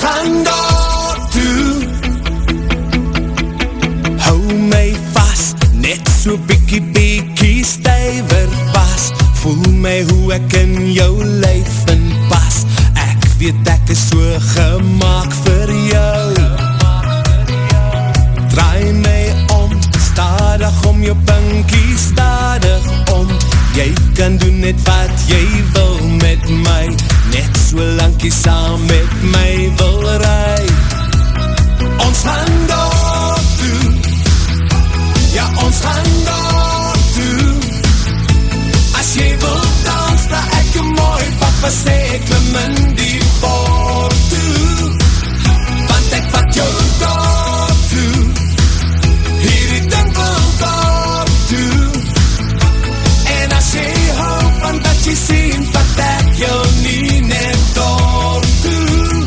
Gaan daar toe Hou my vast Net so bikkie bikkie stuiver pas Voel my hoe ek in jou lijf in pas Ek weet ek is so gemaakt vir jou Draai my om, stadig om jou pinkie stadig om Jy kan doen net wat jy wil met my Net so lang jy saam met papa sê Klim in die boord toe Want ek vat jou daar toe Hierdie ding wil daar toe En as jy hou van dat jy sien Vat ek jou nie net daar toe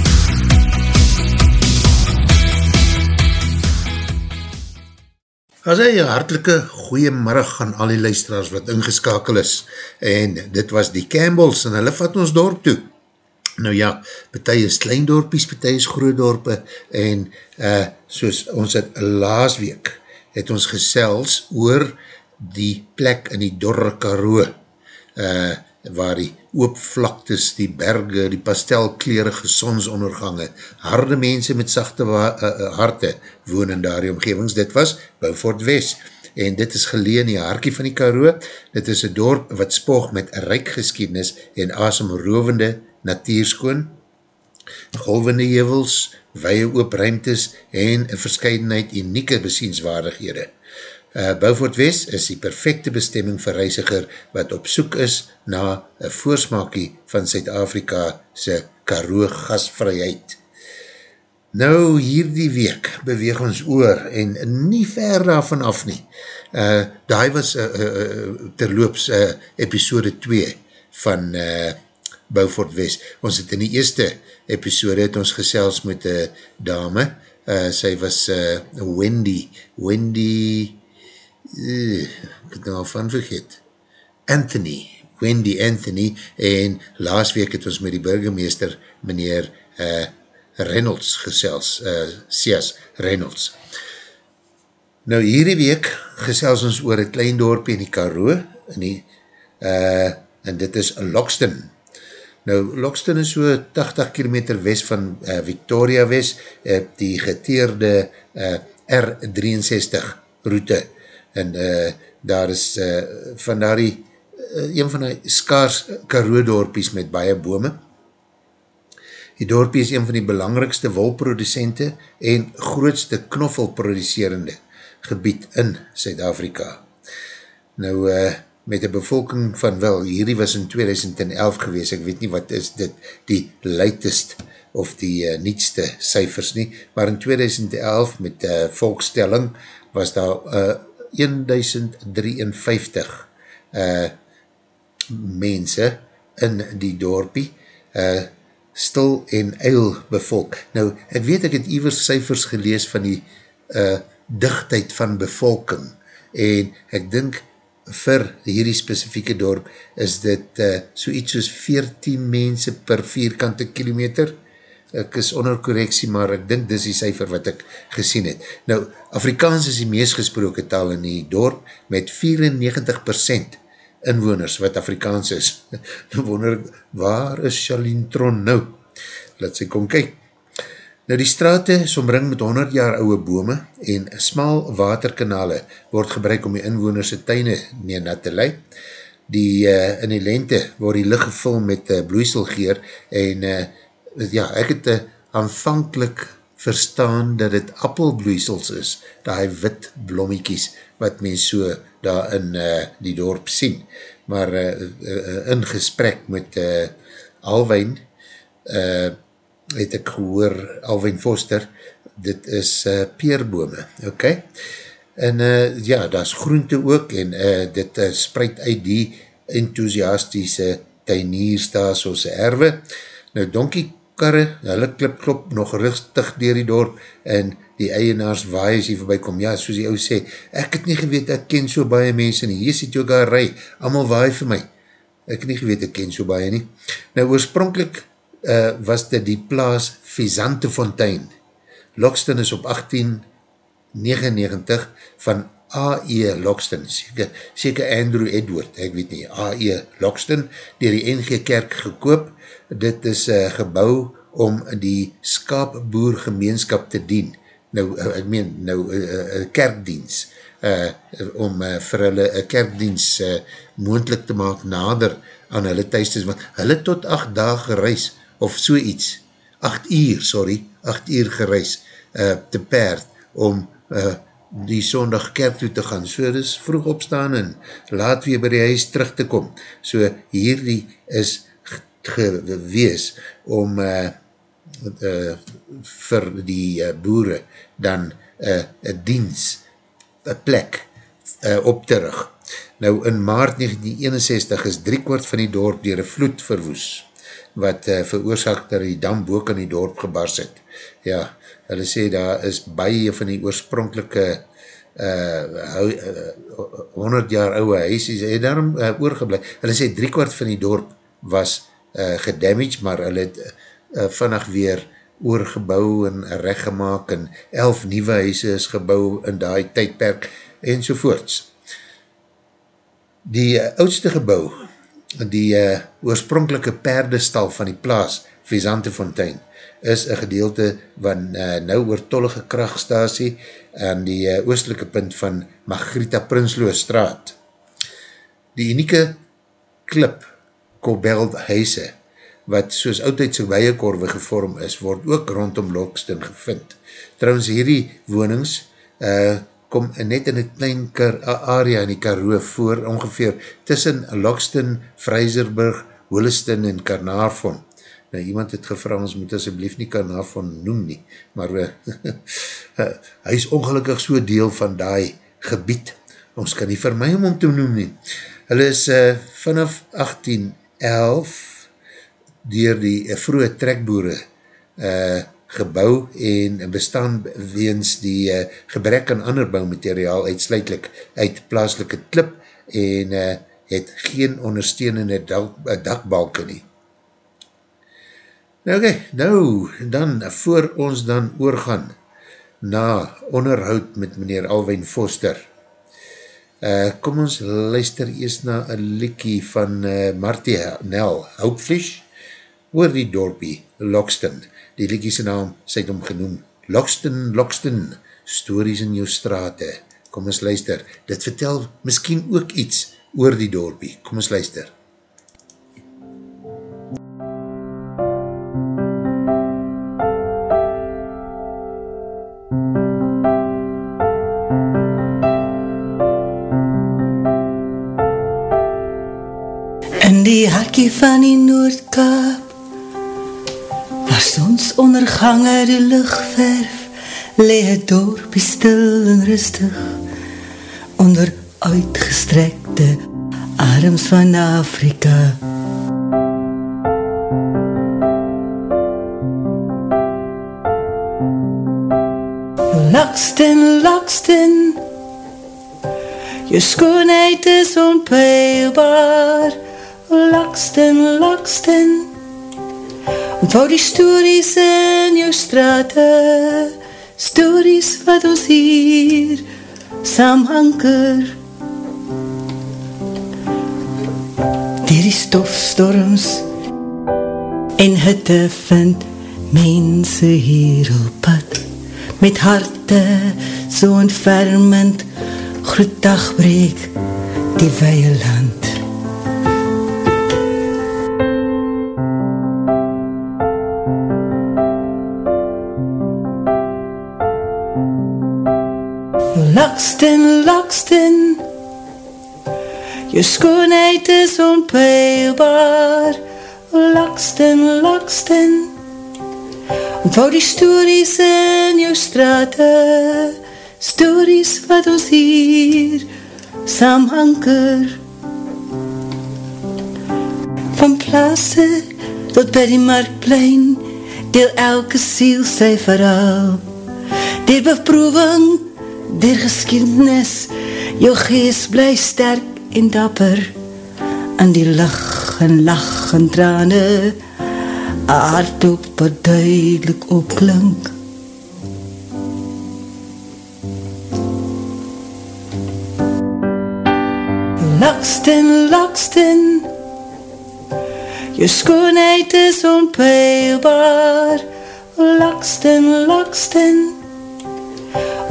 As hy hartelike goeiemiddag aan al die luisteraars wat ingeskakel is en dit was die Campbells en hulle vat ons dorp toe. Nou ja, partij is klein dorpies, partij is groot dorpe en uh, soos ons het laas week het ons gesels oor die plek in die dorre karoo uh, waar die oopvlaktes, die berge, die pastelkleerige sonsondergange, harde mense met sachte uh, uh, harte woon in daar die omgevings. Dit was Beaufort West en dit is geleen in die harkie van die Karoo. Dit is een dorp wat spoog met ryk geschiedenis en asemrovende natuurskoon, golvende hevels, weie oop ruimtes en een verscheidenheid unieke besienswaardighede. Uh, Beaufort West is die perfecte bestemming vir reisiger wat op soek is na een voorsmaakie van Zuid-Afrika sy karoo gasvryheid. Nou hierdie week beweeg ons oor en nie ver daarvan af nie. Uh, Daai was uh, uh, terloops uh, episode 2 van uh, Beaufort West. Ons het in die eerste episode het ons gesels met een dame, uh, sy was uh, Wendy, Wendy uh, ek het nou van vergeet, Anthony, Wendy Anthony, en laas week het ons met die burgemeester, meneer uh, Reynolds gesels, uh, Sias Reynolds. Nou hierdie week gesels ons oor een klein dorpje in die Karoo, in die, uh, en dit is Loxton. Nou Loxton is so 80 km west van uh, Victoria West, uh, die geteerde uh, R63 route, en uh, daar is uh, van daar die, uh, een van die skaars karoodorpies met baie bome. Die dorpie is een van die belangrikste wolproducente en grootste knoffelproducerende gebied in Zuid-Afrika. Nou, uh, met een bevolking van wel, hierdie was in 2011 gewees, ek weet nie wat is dit, die latest of die uh, nietste cijfers nie, maar in 2011 met uh, volkstelling was daar uh, 1053 uh, mense in die dorpie, uh, stil en eil bevolk. Nou, ek weet ek het iwers cijfers gelees van die uh, dichtheid van bevolking en ek dink vir hierdie specifieke dorp is dit uh, so iets soos 14 mense per vierkante kilometer ek is onder correctie, maar ek dink dis die cijfer wat ek gesien het. Nou, Afrikaans is die meest gesproken taal in die dorp met 94% inwoners wat Afrikaans is. Nou wonder ek, waar is Charlene Tron nou? Laat sy kom kyk. Nou die straat is omring met 100 jaar ouwe bome en smal waterkanale word gebruik om die inwoners tuine neer na te lei. Die, uh, in die lente word die licht gevul met uh, bloeiselgeer en uh, ja, ek het uh, aanvankelijk verstaan dat het appelbloeisels is, die wit blommiekies wat men so daar in uh, die dorp sien. Maar uh, uh, in gesprek met uh, Alwijn, uh, het ek gehoor, Alwin Foster, dit is uh, peerbome, ok? En uh, ja, daar is groente ook, en uh, dit uh, spreid uit die enthousiastische tuiniers daar soos erwe. Nou, donkiekarre, hulle klip klop nog rustig dier die dorp, en die eienaars waai as hier voorbij kom, ja, soos die ou sê, ek het nie geweet, ek ken so baie mense nie, hier sit jou daar rij, allemaal waai vir my, ek het nie geweet, ek ken so baie nie. Nou, oorspronkelijk uh, was dit die plaas Vizante Fontein. Loxton is op 1899 van A.E. Loxton, seker, seker Andrew Edward, ek weet nie, A.E. Loxton, dier die NG Kerk gekoop. Dit is uh, gebouw om die skaapboer gemeenskap te dien. Nou, uh, ek meen, nou, uh, uh, kerkdienst, uh, om uh, vir hulle een kerkdienst uh, moendlik te maak nader aan hulle thuistes, want hulle tot acht dagen gereis, of so iets, acht uur, sorry, acht uur gereis, uh, te perd, om uh, die sondag kerk toe te gaan, so dis vroeg opstaan en laat weer by die huis terug te kom, so hierdie is gewees om uh, uh, vir die uh, boere dan een uh, diens een plek uh, op te rug. Nou in maart 1961 is driekwart van die dorp dier een vloed verwoes, wat uh, veroorzaak dat die dam boek in die dorp gebars het. Ja, hulle sê daar is baie van die oorspronkelike uh, uh, 100 jaar ouwe huisies, het daarom uh, oorgeblij. Hulle sê driekwart van die dorp was uh, gedamaged, maar hulle het uh, vannig weer oorgebouw en reggemaak en elf nieuwe huise is gebouw in die tydperk en sovoorts. Die uh, oudste gebouw, die uh, oorspronkelike perdestal van die plaas, Vizante Fontein, is een gedeelte van uh, nou oortollige krachtstasie aan die uh, oostelike punt van Margrieta Prinsloo straat. Die unieke klip Kobeld huise wat soos oudheidse weiekorwe gevorm is, word ook rondom Lokston gevind. Trouwens hierdie wonings uh, kom net in die klein area in die Karoo voor, ongeveer tussen Lokston, Vryserburg, Holiston en Karnarvon. Nou, iemand het gevra, ons moet asjeblief nie Karnarvon noem nie, maar uh, hy is ongelukkig so deel van die gebied. Ons kan nie vir my om om te noem nie. Hulle is uh, vanaf 1811 dier die uh, vroege trekboere uh, gebouw en bestaan weens die uh, gebrek aan ander bouwmateriaal uitsluitlik uit plaaslike klip en uh, het geen ondersteunende dak, dakbalke nie. Nou, okay, nou, dan, voor ons dan oorgaan na onderhoud met meneer Alwijn Foster, uh, kom ons luister eers na een likkie van uh, Martie Nel Houpflish, oor die dorpie Loxton. Die liekie sy naam, sy het hom genoem, Loxton, Loxton, stories in jou strate. Kom ons luister, dit vertel miskien ook iets oor die dorpie. Kom ons luister. In die hakkie van die Noordkaap Waar sonsondergange die lucht verf, lee het dorpie stil en rustig, onder uitgestrekte arms van Afrika. Lakstin, Lakstin, je schoonheid is onpeilbaar, Lakstin, Lakstin, Onthou die stories in jou strate, stories wat ons hier saam hanker. Dier die stofstorms en hitte vind mense hier op pad, met harte so ontfermend, groet dagbreek die weie land. Lakstin, Lakstin Je schoonheid is onpeilbaar. Lakstin, Lakstin Ontvou die stories in jou strate Stories wat ons hier saam hanker. Van plaase tot by die marktplein Deel elke siel sy verhaal. Deel beproeving der geschiedenis, jou geest bly sterk en dapper, aan die lach en lach en trane, aardop wat duidelik opklink. Laksten, laksten, je schoonheid is onpeilbaar. Laksten, laksten,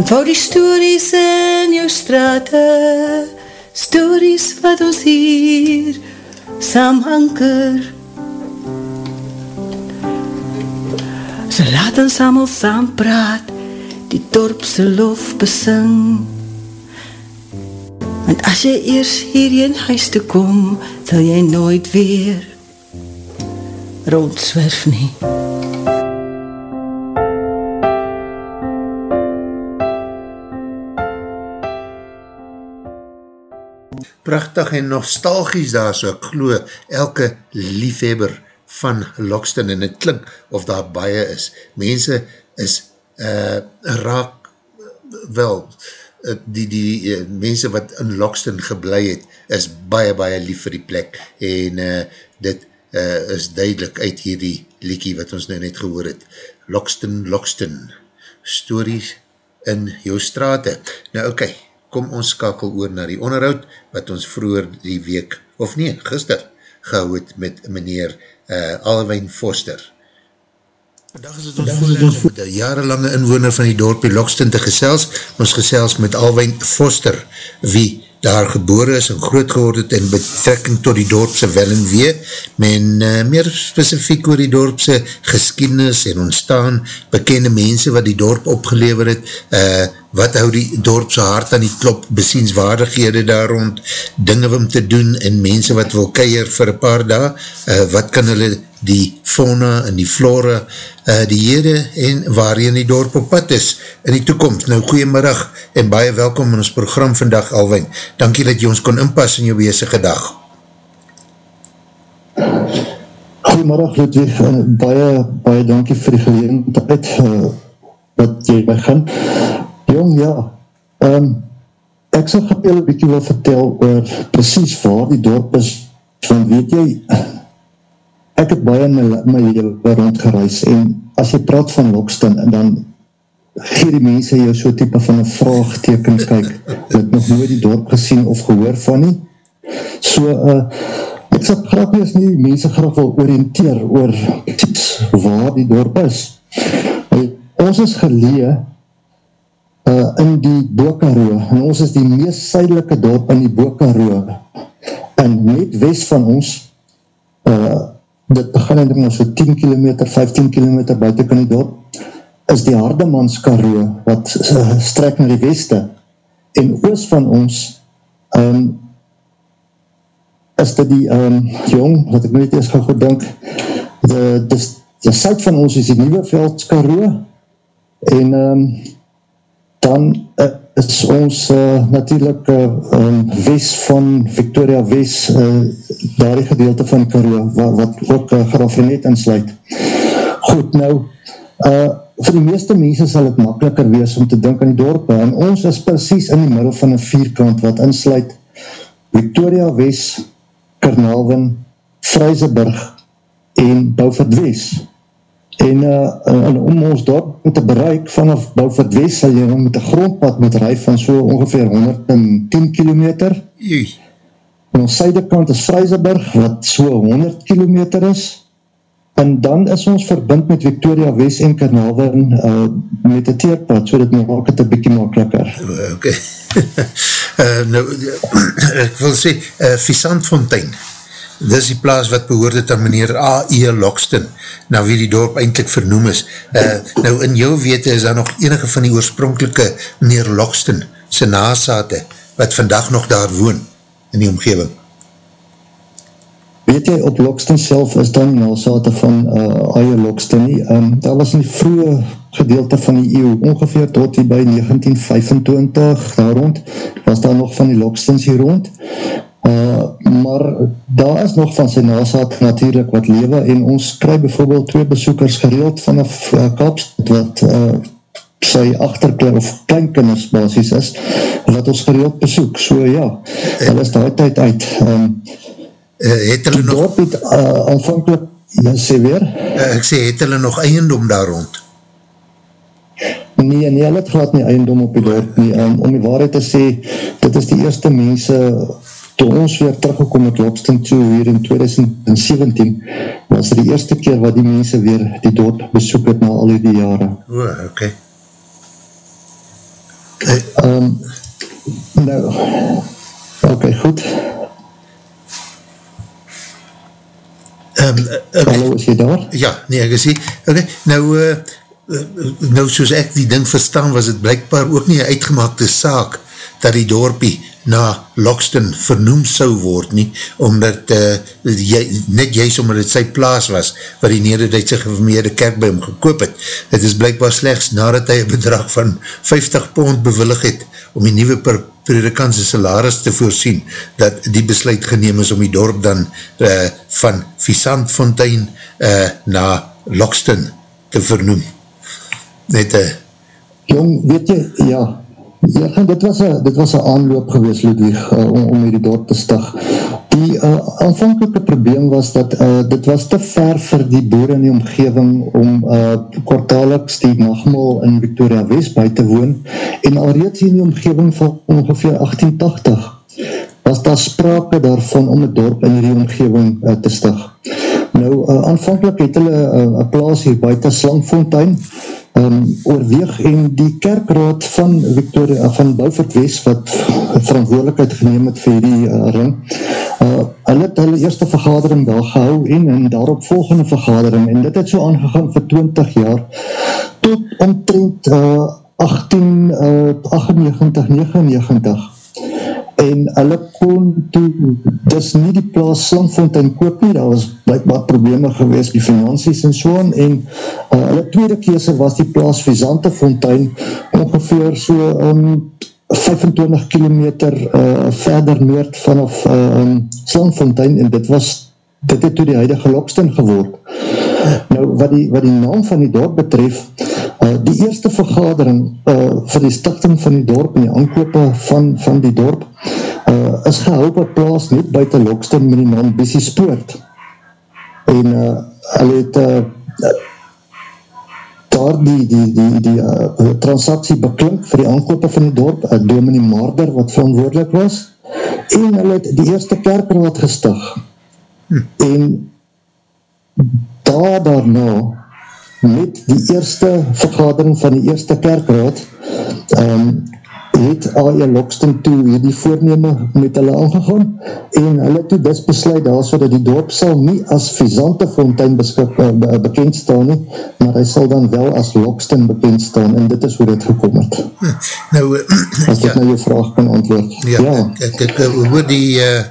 ontvouw die stories in jou straten, stories wat ons hier saam hanker. So laat ons allemaal saam praat, die dorpse lof besing. Want as jy eers hierheen huis te kom, sal jy nooit weer rondswerf nie. Prachtig en nostalgisch daar so, ek glo elke liefhebber van Lokston en het klink of daar baie is. Mense is uh, raak wel uh, die, die uh, mense wat in Lokston geblei het is baie baie lief vir die plek en uh, dit uh, is duidelik uit hierdie liekie wat ons nou net gehoor het. Lokston, Lokston stories in jou straten. Nou oké, okay, kom ons skakel oor na die onderhoud wat ons vroeger die week, of nie, gister, gehou het met meneer uh, Alwijn Foster. Vandaag is het ons voorleid om de jarenlange inwoner van die dorpie Lokston te gesels. Ons gesels met Alwijn Foster, wie daar geboren is en groot geworden het in betrekking tot die dorpse wel en wee, men uh, meer specifiek oor die dorpse geschiedenis en ontstaan, bekende mense wat die dorp opgelever het, uh, wat hou die dorpse hart aan die klop, besienswaardighede daar rond, dinge om te doen en mense wat wil keier vir een paar dag, uh, wat kan hulle die fauna en die flora, uh, die hede en waarin die dorp op pad is in die toekomst. Nou, goeiemiddag en baie welkom in ons program vandag, Alwijn. Dankie dat jy ons kon inpas in jou bezige dag. Goeiemiddag, Ludwig. Uh, baie, baie dankie vir die geleentheid uh, wat jy begin. Jong, ja, um, ek sal gaan een bykie wil vertel oor precies waar die dorp is, van weet jy, ek het baie my, my leven rondgereis en as jy praat van Lokston dan gee die mense jou so type van een vraagteken kyk, wat nog nooit die dorp gesien of gehoor van nie. So, uh, ek sal graag wees nie, mense graag wil oriënteer oor iets waar die dorp is. Ons is gelee uh, in die Bokaroo. En ons is die meest suidelike dorp in die Bokaroo. En net west van ons uh, dit begin in ons so 10 km, 15 km buiten kan die dorp, is die Hardemans Karoo, wat uh, strek na die weste, en oos van ons, um, is dit die um, jong, wat ek net eers gaan gedink, de, de, de site van ons is die Nieuwe Velds Karoo, en um, dan uh, is ons uh, natuurlijk uh, um, west van Victoria West, uh, daar gedeelte van Karoo, wat, wat ook uh, Grafrenet insluit. Goed, nou, uh, vir die meeste mense sal het makkeliker wees om te dink aan die dorpe, en ons is precies in die middel van een vierkant wat insluit Victoria West, Karnalwin, Vryseburg en Beaufort West. En, uh, en om ons dorp te bereik vanaf Beaufort West sal jy met een grondpad moet rij van so ongeveer 110 kilometer. En ons suidekant is Vryseburg wat so 100 kilometer is. En dan is ons verbind met Victoria West en Karnalwin uh, met een teerpad, so dat maak het een bykie makkeliker. Ok. uh, nou, ek wil sê, uh, Visantfontein, dis die plaas wat behoorde aan meneer A.E. Lokston, na wie die dorp eindelijk vernoem is. Uh, nou in jou wete is daar nog enige van die oorspronkelike meneer Lokston, sy nasate, wat vandag nog daar woon, in die omgeving. Weet jy, op Lokston self is dan nasate van uh, A.E. Lokston nie. Um, daar was in die vroege gedeelte van die eeuw, ongeveer tot die by 1925, daar rond, was daar nog van die Lokstons hier rond, Uh, maar daar is nog van sy nasaad natuurlijk wat lewe en ons kry bijvoorbeeld twee besoekers gereeld vanaf uh, Kaapstad wat uh, sy achterklein of kleinkinders basis is wat ons gereeld besoek, so ja dat is die tyd uit um, uh, het hulle nog het, uh, aanvankelijk Ja, sê weer. Uh, ek sê, het hulle nog eiendom daar rond? Nee, nee, hulle het glad nie eiendom op die dorp nie. Um, om die waarheid te sê, dit is die eerste mense, toe ons weer teruggekom met Lobston toe hier in 2017, was die eerste keer wat die mense weer die dorp besoek het na al die jare. O, oh, oké. Okay. Um, nou, oké, okay, goed. Um, uh, Hallo, is jy daar? Ja, nee, ek is hier. Oké, okay, nou, uh, nou soos ek die ding verstaan, was het blijkbaar ook nie een uitgemaakte saak dat die dorpie na Loxton vernoem sou word nie, omdat uh, jy, net juist omdat het sy plaas was, waar die nederduidse gevermeerde kerk by hom gekoop het. Het is blijkbaar slechts nadat hy een bedrag van 50 pond bewillig het om die nieuwe predikantse salaris te voorsien, dat die besluit geneem is om die dorp dan uh, van Visantfontein uh, na Loxton te vernoem net een... Jong, weet jy, ja, ja dit was een, dit was een aanloop gewees, Ludwig, uh, om, om hierdie dorp te stig. Die uh, aanvankelijke probleem was dat uh, dit was te ver vir die boer in die omgeving om uh, kwartaliks die nagmaal in Victoria West by te woon en alreeds in die omgeving van ongeveer 1880 was daar sprake daarvan om het dorp in die omgeving uh, te stig. Nou, uh, aanvankelijk het hulle een uh, plaas hier buiten Slangfontein um, oorweeg en die kerkraad van Victoria, van Beaufort West wat verantwoordelikheid geneem het vir die uh, ring uh, hulle het hulle eerste vergadering daar gehou en en daarop volgende vergadering en dit het so aangegaan vir 20 jaar tot omtrent uh, 18 uh, 98, 99 en hulle kon toe, dis nie die plaas Slangfontein koop nie, daar was blijkbaar probleme gewees, die finansies en so aan, en uh, hulle tweede kese was die plaas Vizante Fontein, ongeveer so um, 25 kilometer uh, verder noord vanaf uh, um, Slangfontein, en dit was, dit het toe die huidige Lokston geword. Nou, wat die, wat die naam van die dorp betref, uh, die eerste vergadering uh, vir die stichting van die dorp en die aankope van, van die dorp, uh, is gehou op plaas net buiten Lokston met die naam Bessie Spoort. En uh, hulle het uh, daar die, die, die, die uh, transaksie beklink vir die aankope van die dorp, uh, Dominie Marder wat verantwoordelik was, en hulle het die eerste kerkraad gestig. Hm. En daar daarna met die eerste vergadering van die eerste kerkraad um, het A.E. Lokston toe hier die voorneme met hulle aangegaan en hulle toe dis besluit daar so dat die dorp sal nie as Vizante Fontein beskik, uh, bekend staan nie, maar hy sal dan wel as Lokston bekend staan en dit is hoe dit gekom het. Hm, nou, as dit ja, nou jou vraag kan antwoord. Ja, ja. ek, ek, ek hoor die uh,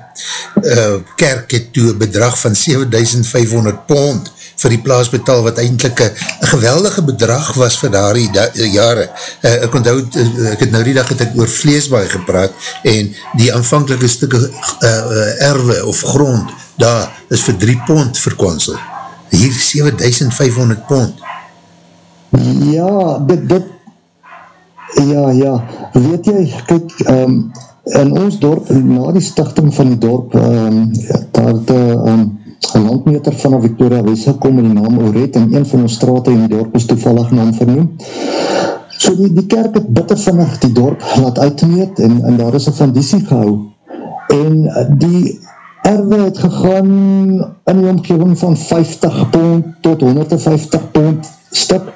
uh, kerk het toe bedrag van 7500 pond vir die plaas betaal, wat eindelijk een geweldige bedrag was vir daar die jare. Uh, ek onthoud, uh, ek het nou die dag het ek oor vleesbaai gepraat, en die aanvankelike stukke uh, erwe of grond, daar is vir 3 pond verkonsel. Hier 7500 pond. Ja, dit, dit, ja, ja, weet jy, kyk, um, in ons dorp, na die stichting van die dorp, um, daar het, um, een landmeter vanaf Victoria West gekom in die naam Oret en een van ons straat in die dorp is toevallig naam vernoem. So die, die kerk het bitter vinnig die dorp laat uitmeet en, en daar is een vandisie gehou. En die erwe het gegaan in die omgeving van 50 pond tot 150 pond stuk.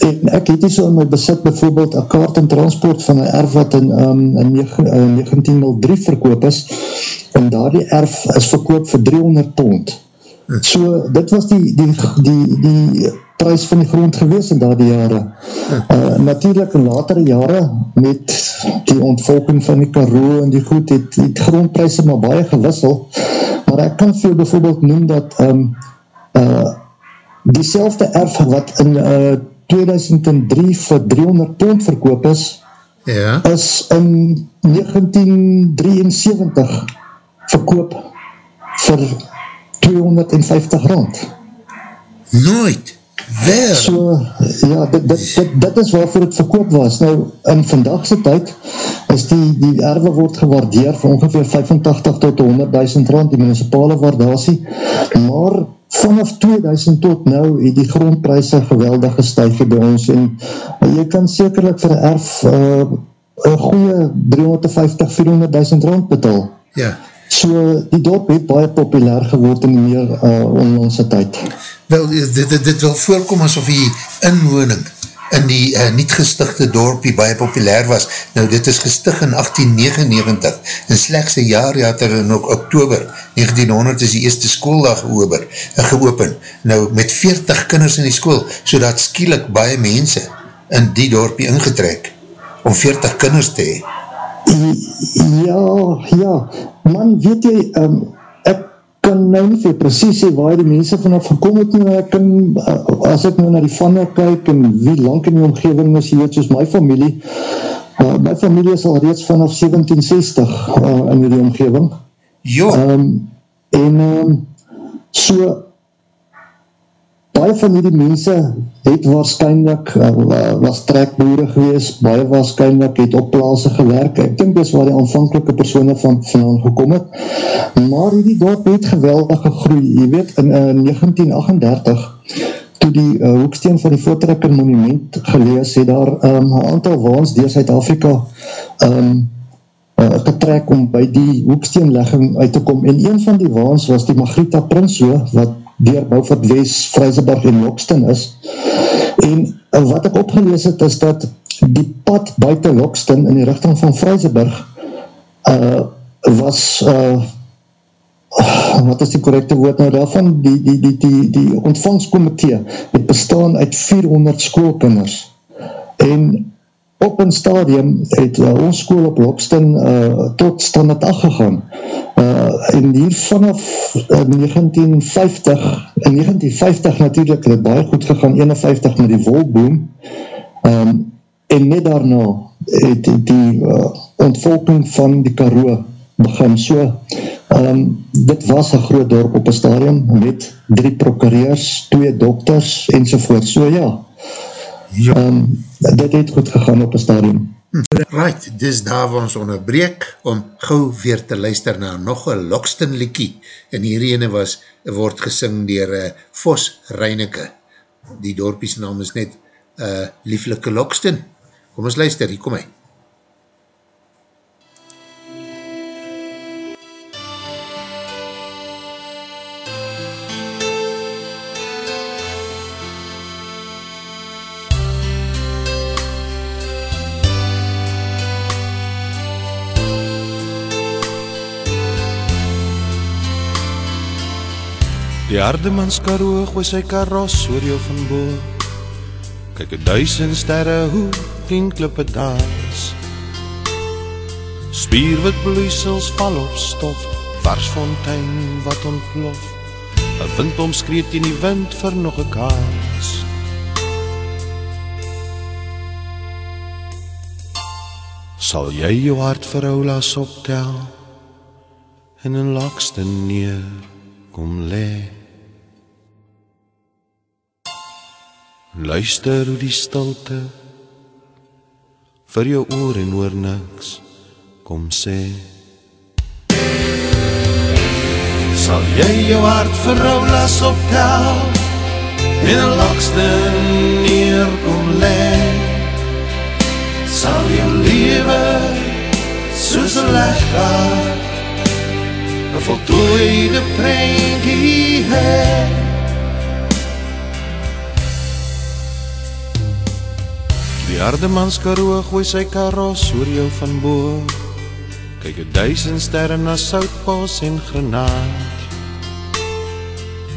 En ek het hier so in my besit bijvoorbeeld een kaart en transport van een erf wat in, um, in 1903 verkoop is en daar die erf is verkoop vir 300 pond. So, dit was die, die, die, die prijs van die grond gewees in daar die jare. Uh, natuurlijk in latere jare met die ontvolking van die karo en die goed, het die grondprijse maar baie gewissel. Maar ek kan veel bijvoorbeeld noem dat um, uh, die selfde erf wat in uh, 2003 vir 300 pond verkoop is, ja. is in 1973 verkoop vir 250 rand. Nooit? Wel? So, ja, dit, dit, dit, dit is waarvoor het verkoop was. Nou, in vandagse tyd, is die, die erwe word gewaardeer vir ongeveer 85 tot 100.000 rand, die municipale waardasie, maar vanaf 2000 tot nou het die grondprijse geweldig gestuig by ons en uh, jy kan sekerlik vir erf uh, een goeie 350-400.000 rand betaal. Ja. So die dorp het baie populair geword in die meer uh, onlandse tyd. Wel, dit, dit, dit wil voorkom asof die inwoning in die uh, niet gestigte dorpie baie populair was. Nou, dit is gestig in 1899 en slechts een jaar ja, er in oktober 1900 is die eerste schooldag geopen, uh, geopen. Nou, met 40 kinders in die school, so dat skielik baie mense in die dorpie ingetrek om 40 kinders te hee. Ja, ja, man, weet jy, um, kan nou nie vir precies sê waar die mense vanaf gekom het, maar ek kan, uh, as ek nou na die vanne kyk en wie lang in die omgeving is, jy weet, soos my familie, uh, my familie is al reeds vanaf 1760 uh, in die omgeving. Jo. Um, en, um, so, baie van die mense het waarschijnlijk, uh, was trekboere gewees, baie waarschijnlijk het op plaas gewerk, ek denk dis waar die aanvankelike persoene van, van gekom het, maar die dorp het geweldig gegroei, jy weet, in uh, 1938, toe die uh, hoeksteen van die voortrekker monument gelees, het daar um, een aantal waans door Zuid-Afrika um, uh, getrek om by die hoeksteenlegging uit te kom, en een van die waans was die Margrieta Prinso, wat dier Beaufort West, Vryseburg en Lokston is. En uh, wat ek opgelees het is dat die pad buiten Lokston in die richting van Vryseburg uh, was uh, wat is die correcte woord nou daarvan, die, die, die, die, die ontvangskomitee het bestaan uit 400 schoolkinders en op een stadium het uh, ons school op Lokston uh, tot standaard 8 gegaan uh, en hier vanaf uh, 1950, in 1950 natuurlijk het baie goed gegaan, 51 met die wolboom, um, en net daarna het die, uh, ontvolking van die Karoo begin. So, um, dit was een groot dorp op een stadium met drie prokureurs, twee dokters enzovoort. So ja, ja. Um, dit het goed gegaan op een stadium. Right, dis daar waar ons onderbreek om gauw weer te luister na nog een Lokston liekie. En hierdie ene was, word gesing dier uh, Vos Reineke. Die dorpies naam is net uh, Lieflike Lokston. Kom ons luister, hier kom hy. Die hardemans karoo gooi sy karos oor jou van bo. Kyk 'n duisend sterre hoe teen klippe dans. Spierwit bloeisels val op stof, vars fontein wat ontplof. 'n Wind omskreeu teen die wind vir nog 'n kans. Sal jy jou hart vir ou las optel en in lakste neer kom lê? Luister hoe die stilte vir jou oor en oor niks kom sê. Sal jy jou hart vir ou las optel in 'n lakste neer kom lê? Sal jy lewe soos 'n legkaart 'n voltooide prentjie hê Die harde mans karoo gooi sy karos oor jou van bo. Kyk 'n duisend sterre na soutpos en granaat.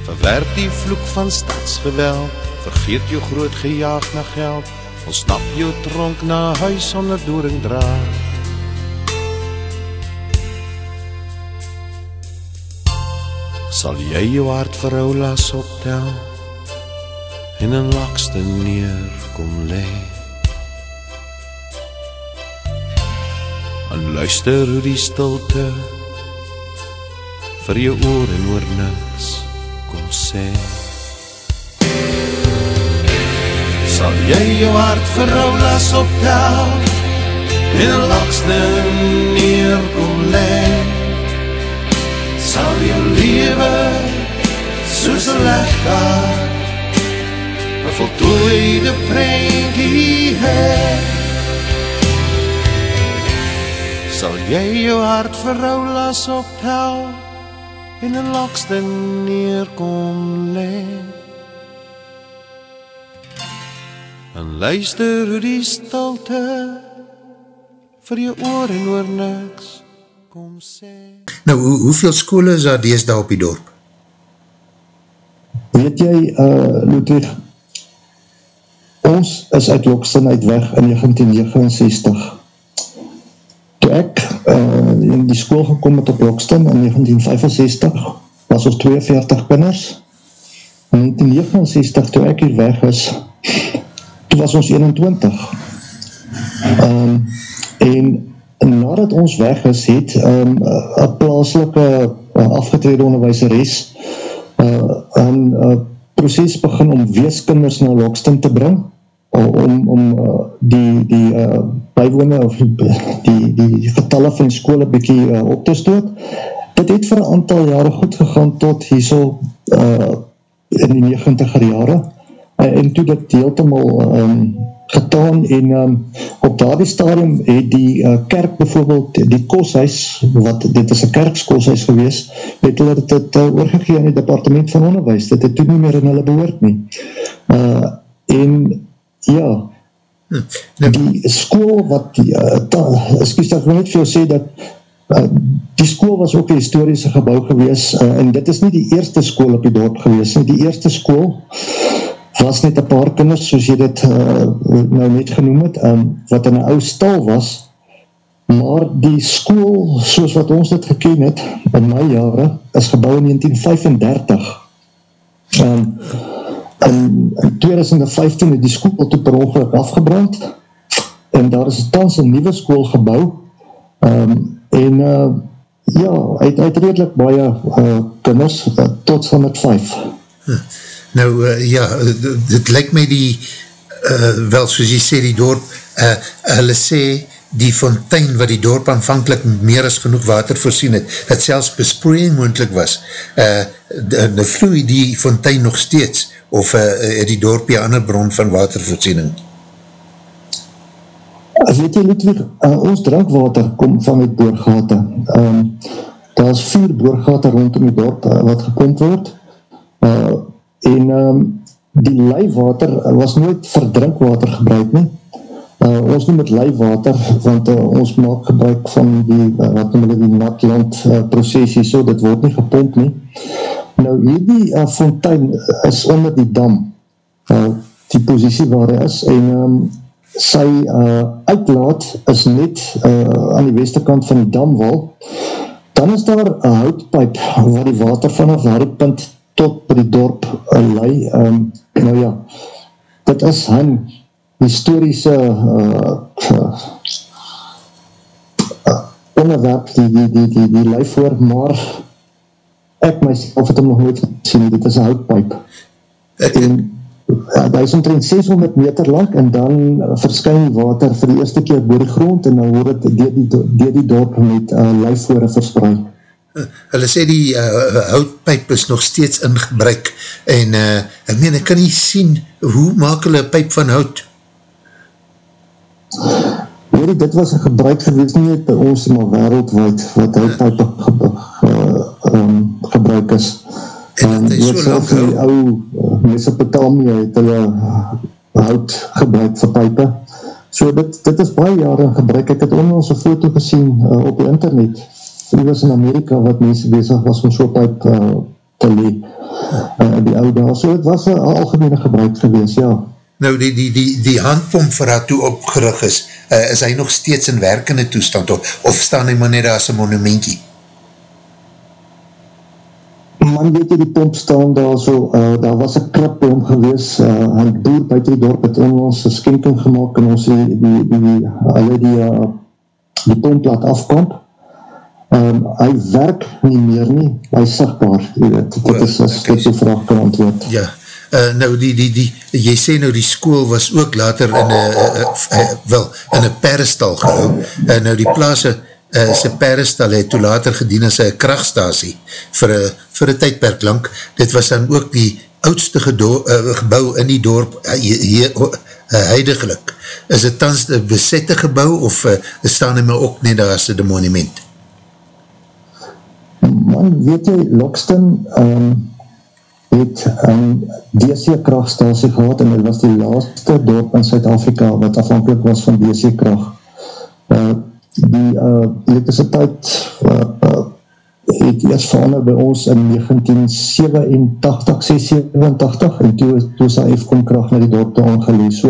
Verwerp die vloek van stadsgeweld, vergeet jou groot gejaag na geld, ontsnap jou tronk na huis onder doringdraad. Sal jy jou hart vir ou las optel en in lakste neer kom lê? En luister die stilte. Vir jou oor en oor niks kom sê. Sal jy jou hart vir ou las optel in een laksden neerkom leg sal jou lewe soos een legkaart een voltooide prentjie hee sal jy jou hart verhou las op hel in laksden neerkom leg en luister hoe die stilte vir jou oor en oor niks kom sê. Nou, hoe, hoeveel skole is daar dees daar op die dorp? Weet jy, uh, Ludwig, ons is uit Lokston uit weg in 1969. Uh, in die school gekom het op Lokston in 1965, was ons 42 kinders. In 1969, toe ek hier weg is, toe was ons 21. Um, en nadat ons weg is, het um, een plaaslike uh, afgetrede onderwijzeres uh, een uh, proces begin om weeskinders na Lokston te bring, om, om uh, die, die uh, bijwonen of die, die getalle van die een bykie uh, op te stoot. Dit het vir een aantal jare goed gegaan tot hier so uh, in die 90er jare uh, en toe dit heeltemaal um, getaan en um, op daardie stadium het die uh, kerk bijvoorbeeld, die koshuis, wat dit is een kerkskoshuis gewees, het hulle dit uh, oorgegeen in die departement van onderwijs, dit het toen nie meer in hulle behoort nie. Uh, en ja, hm, nou- die school wat, uh, excuse dat ek net vir jou sê dat uh, die school was ook een historische gebouw gewees uh, en dit is nie die eerste school op die dorp gewees, nie. Die eerste school was net een paar kinders, soos jy dit uh, nou net genoem het, um, wat in een ou stal was, maar die school, soos wat ons dit geken het, in my jare, is gebouw in 1935. Um, in, in 2015 het die school toe per ongeluk afgebrand, en daar is tans een nieuwe school gebouw, um, en uh, ja, uit, uit redelijk baie uh, kinders, uh, tot van het vijf. Hm. Nou, uh, ja, dit lyk my die, uh, wel soos jy sê, die dorp, uh, hulle sê, die fontein wat die dorp aanvankelijk meer as genoeg water voorsien het, dat selfs besproeiing moendlik was, uh, vloei die fontein nog steeds, of uh, het die dorp die ander bron van watervoorziening? As weet jy, Ludwig, uh, ons drinkwater kom van die boorgate. Um, daar is vier boorgate rondom die dorp uh, wat gekomt word. Uh, en um, die leiwater was nooit vir drinkwater gebruik nie. Uh, ons noem het leiwater, want uh, ons maak gebruik van die, uh, wat noem hulle die natland uh, procesie, so dit word nie gepomp nie. Nou hierdie uh, fontein is onder die dam, uh, die positie waar hy is, en um, sy uh, uitlaat is net uh, aan die westerkant van die damwal, dan is daar een houtpijp waar die water vanaf die punt tot by die dorp lei. Um, nou ja, dit is hun historische uh, uh, onderwerp die, die, die, die, die lei voor, maar ek myself het hom nog nooit gesien, dit is een houtpijp. En uh, hy is omtrent 600 meter lang en dan verskyn water vir die eerste keer boor die grond en dan word het dier die, dier die dorp met uh, lei voor verspreid hulle sê die uh, houtpijp is nog steeds in gebruik en uh, ek meen, ek kan nie sien hoe maak hulle pijp van hout? Nee, dit was een gebruik gewees nie by ons maar wereldwijd wat houtpijp ge, ge, um, gebruik is. En dit is so lang die ou uh, Mesopotamie het hulle hout gebruik vir pijpe so dit, dit is baie jare gebruik. Ek het ons een foto gesien uh, op die internet. Die was in Amerika wat mense bezig was om so pijp uh, te lee uh, die oude so het was een algemene gebruik gewees, ja. Nou die, die, die, die handpomp vir haar toe opgerig is, uh, is hy nog steeds in werkende toestand of, of staan hy maar net as een monumentie? Man weet jy die pomp staan daar so, uh, daar was een krip by hom gewees, uh, hy boer buiten die dorp het in ons skenking gemaakt en ons die, die, die, die, die, die, uh, die pomp laat afkomp um, hy werk nie meer nie, hy is sigtbaar, jy weet, dit is as dit die vraag kan antwoord. Ja, uh, nou die, die, die, jy sê nou die school was ook later in een, uh, uh, wel, in een perestal gehou, uh, nou die plaas uh, sy perestal het toe later gedien as een krachtstasie vir een, vir een tydperk lang, dit was dan ook die oudste gedo, uh, gebouw in die dorp, uh, hier, uh, huidiglik, is het tans een besette gebouw, of uh, staan hy ook net as een monument? Man, weet jy, Lokston um, het um, DC krachtstasie gehad en het was die laatste dorp in Suid-Afrika wat afhankelijk was van DC kracht. Uh, die uh, elektriciteit uh, uh, het eerst verander by ons in 1987, 87 en toe, toe sy Efkom kracht na die dorp te aangelees. So,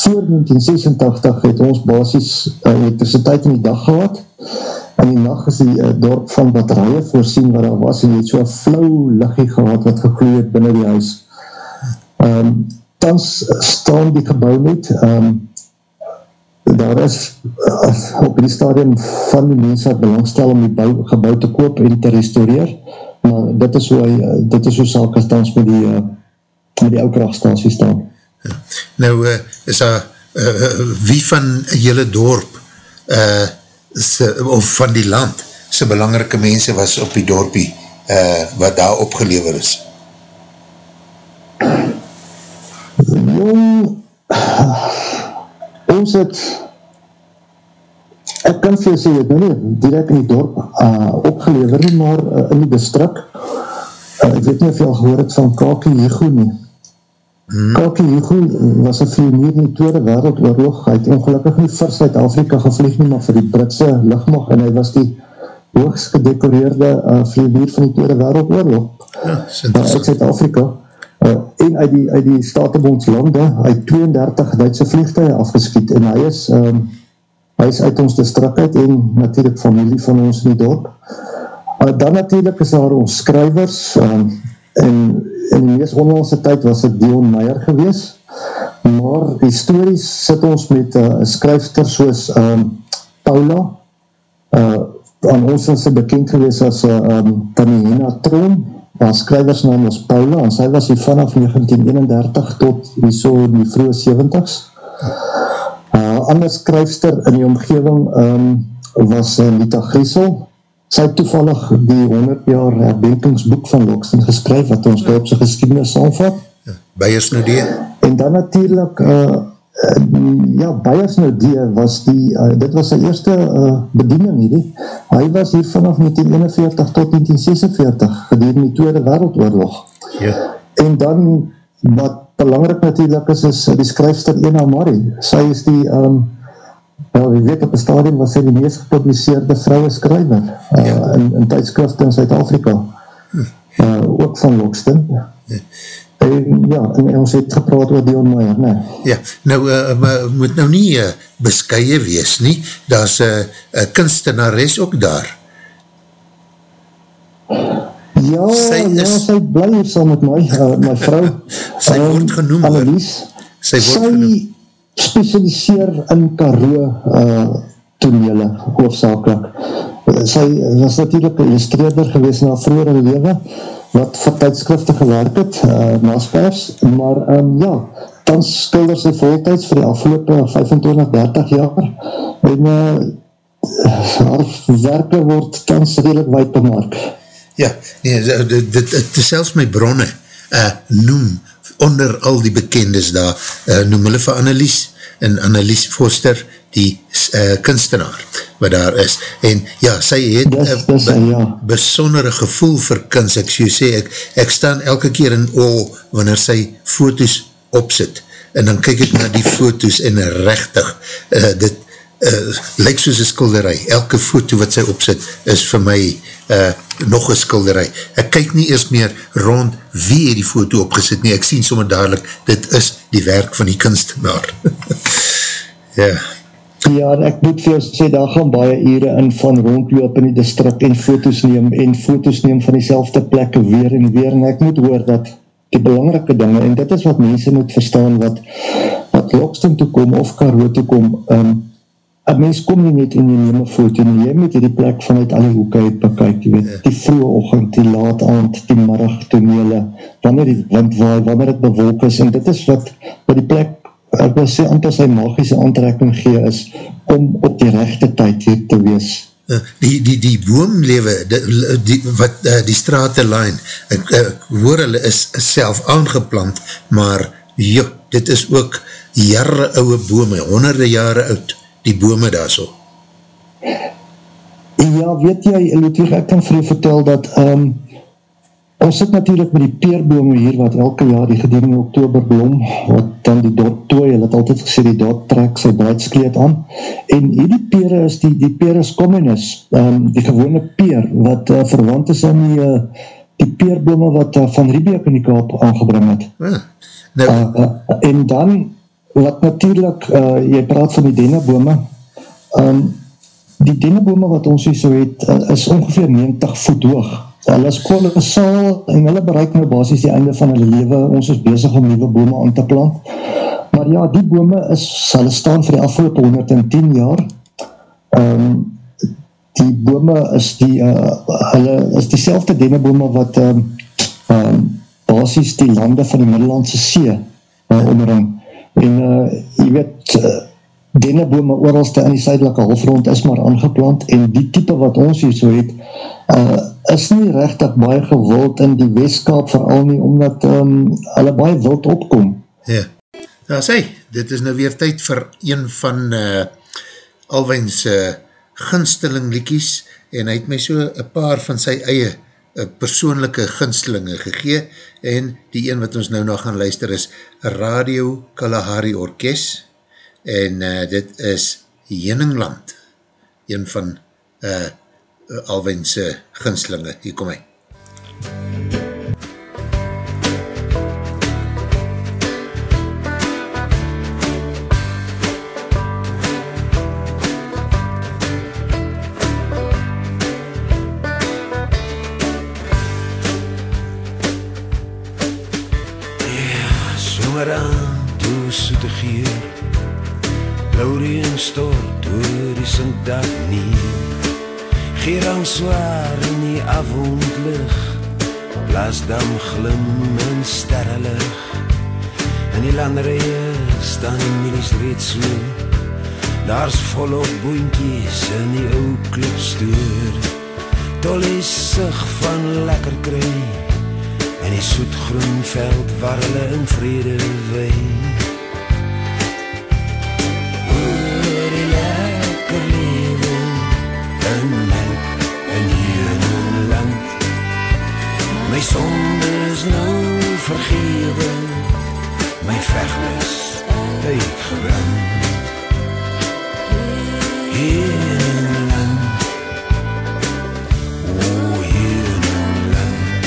voor 1986 het ons basis uh, elektriciteit in die dag gehad in die nacht is die uh, dorp van batterije voorsien waar daar was en het so flauw liggie gehad wat gegloeid binnen die huis. Um, tans staan die gebouw net, um, daar is uh, op die stadium van die mense wat belangstel om die bouw, gebouw te koop en te restaureer, maar dit is so, uh, dit is so saak as tans met die, uh, met die oukrachtstasie staan. Ja. Nou, uh, is daar, uh, wie van jylle dorp, uh, se, of van die land sy belangrike mense was op die dorpie uh, wat daar opgelever is? Jong, ons het ek kan vir sê, het nou nie direct in die dorp uh, opgelever nie, maar uh, in die distrik uh, ek weet nie of jy al gehoor het van Kaki Jego nie Hmm. Kaki Hugo was een pionier in die Tweede Wereldoorlog. Hy het ongelukkig nie vir Zuid-Afrika gevlieg nie, maar vir die Britse luchtmacht en hy was die hoogst gedecoreerde uh, pionier van die Tweede Wereldoorlog. Ja, uh, uit Zuid-Afrika. Uh, en uit die, uit die Statebondslande, hy het 32 Duitse vliegtuig afgeskiet en hy is, um, hy is uit ons distrik uit en natuurlijk familie van ons in die dorp. Uh, dan natuurlijk is daar ons skrywers, um, en in die meest onlandse tyd was het Dion Meyer gewees, maar historisch sit ons met uh, skryfster soos um, Paula, uh, aan ons is sy bekend gewees as uh, um, Taniena Troon, haar skrywersnaam was Paula, en sy was hier vanaf 1931 tot die so in die vroege 70s. Uh, ander skryfster in die omgeving um, was uh, Lita Griesel, sy toevallig die 100 jaar herdenkingsboek van Lokston geskryf, wat ons daar op sy geschiedenis saalvat. Ja, Beiers Nodee. En dan natuurlijk, uh, uh, ja, Beiers Nodee was die, uh, dit was sy eerste uh, bediening hierdie. Hy was hier vanaf 1941 tot 1946, gedurende die Tweede Wereldoorlog. Ja. En dan, wat belangrijk natuurlijk is, is die skryfster Ena Mari. Sy is die, um, Ja, wie weet op een stadium was sy die meest gepubliceerde vrouwe skryver uh, ja. in, in tijdskrifte in Zuid-Afrika. Uh, ook van Lokston. Ja. En, ja, en ons het gepraat oor Dion Meijer, ne? Ja, nou, uh, moet nou nie uh, beskye wees, nie? Daar is een uh, kunstenares ook daar. Ja, sy ja, is, sy bly hier saam met my, uh, my vrou. sy um, word genoem, Annelies. Sy word sy, genoem specialiseer in karo uh, tonele, hoofdzakelijk. Sy was natuurlijk een illustreerder gewees na vroeger lewe, wat vir tijdskrifte gewerk het, uh, naspers, maar um, ja, tans skilder sy voltijds vir die afgelopen 25-30 jaar, en uh, haar werke word tans redelijk wijd bemerk. Ja, nee, dit, dit, dit is selfs my bronne, uh, noem onder al die bekendes daar, uh, noem hulle vir Annelies, en Annelies Foster, die uh, kunstenaar wat daar is. En ja, sy het een be ja. besondere gevoel vir kunst. Ek sê, ek, ek staan elke keer in o, wanneer sy foto's opzit. En dan kyk ek na die foto's en rechtig, uh, dit uh, lyk soos een skilderij. Elke foto wat sy opzit is vir my uh, nog een skilderij. Ek kyk nie eers meer rond wie het die foto opgesit nie. Ek sien sommer dadelijk, dit is die werk van die kunstenaar. ja. Ja, ek moet vir jou sê, daar gaan baie ure in van rondloop in die district en foto's neem en foto's neem van die selfde plekke weer en weer en ek moet hoor dat die belangrike dinge, en dit is wat mense moet verstaan wat, wat Lokston toekom of Karoo toekom, um, een mens kom nie net in die neem een foto nie, jy moet die plek vanuit alle hoeken uit bekyk, jy weet, ja. die vroege ochend, die laat aand, die middag tonele, wanneer die wind waai, wanneer het bewolk is, en dit is wat, wat die plek, ek wil sê, amper sy magische aantrekking gee is, om op die rechte tyd hier te wees. Eh, die, die, die boomlewe, die, die, wat, eh, die stratenlijn, ek, ek hoor hulle is self aangeplant, maar, joh, dit is ook jare ouwe bome, honderde jare oud, die bome daar so. Ja, weet jy, Ludwig, ek kan vir jy vertel dat um, ons sit natuurlijk met die peerbome hier, wat elke jaar die gedurende oktober blom, wat dan die dot tooi, hy het altyd gesê, die dot trek sy bruidskleed aan, en hierdie peer is, die, die peer is communis, um, die gewone peer, wat uh, verwant is aan die, uh, die peerbome wat uh, van Riebeek in die kaap aangebring het. Ja, nou, uh, uh, en dan, wat natuurlijk, uh, jy praat van die dennebome, um, die dennebome wat ons hier so het, uh, is ongeveer 90 voet hoog. Hulle is kolossaal en hulle bereik nou basis die einde van hulle leven. Ons is bezig om nieuwe bome aan te plant. Maar ja, die bome is, hulle staan vir die afgelopen 110 jaar. Um, die bome is die, uh, hulle is die selfde dennebome wat um, um, basis die lande van die Middellandse See uh, omring en uh, jy weet uh, dennebome ooralste in die suidelike halfrond is maar aangeplant en die type wat ons hier so het uh, is nie rechtig baie gewild in die weeskap vooral nie omdat um, hulle baie wild opkom. Ja, daar sê dit is nou weer tyd vir een van uh, Alwijn's uh, ginsteling liekies en hy het my so een paar van sy eie persoonlijke ginstelinge gegee en die een wat ons nou nog gaan luister is Radio Kalahari Orkest en uh, dit is Jeningland een van uh, Alwense ginstelinge, hier kom hy. MUZIEK die sintdag nie Gerang zwaar in die avondlig Plasdam glim in sterrelig En die landerije staan in milies reeds so Daar's volop boeinkies in die ou klipstoor Tollie sig van lekker kry En die soetgroen veld waar hulle in vrede wein My sondes nou vergewe My vechtlus uitgebrand Hier in land O hier in land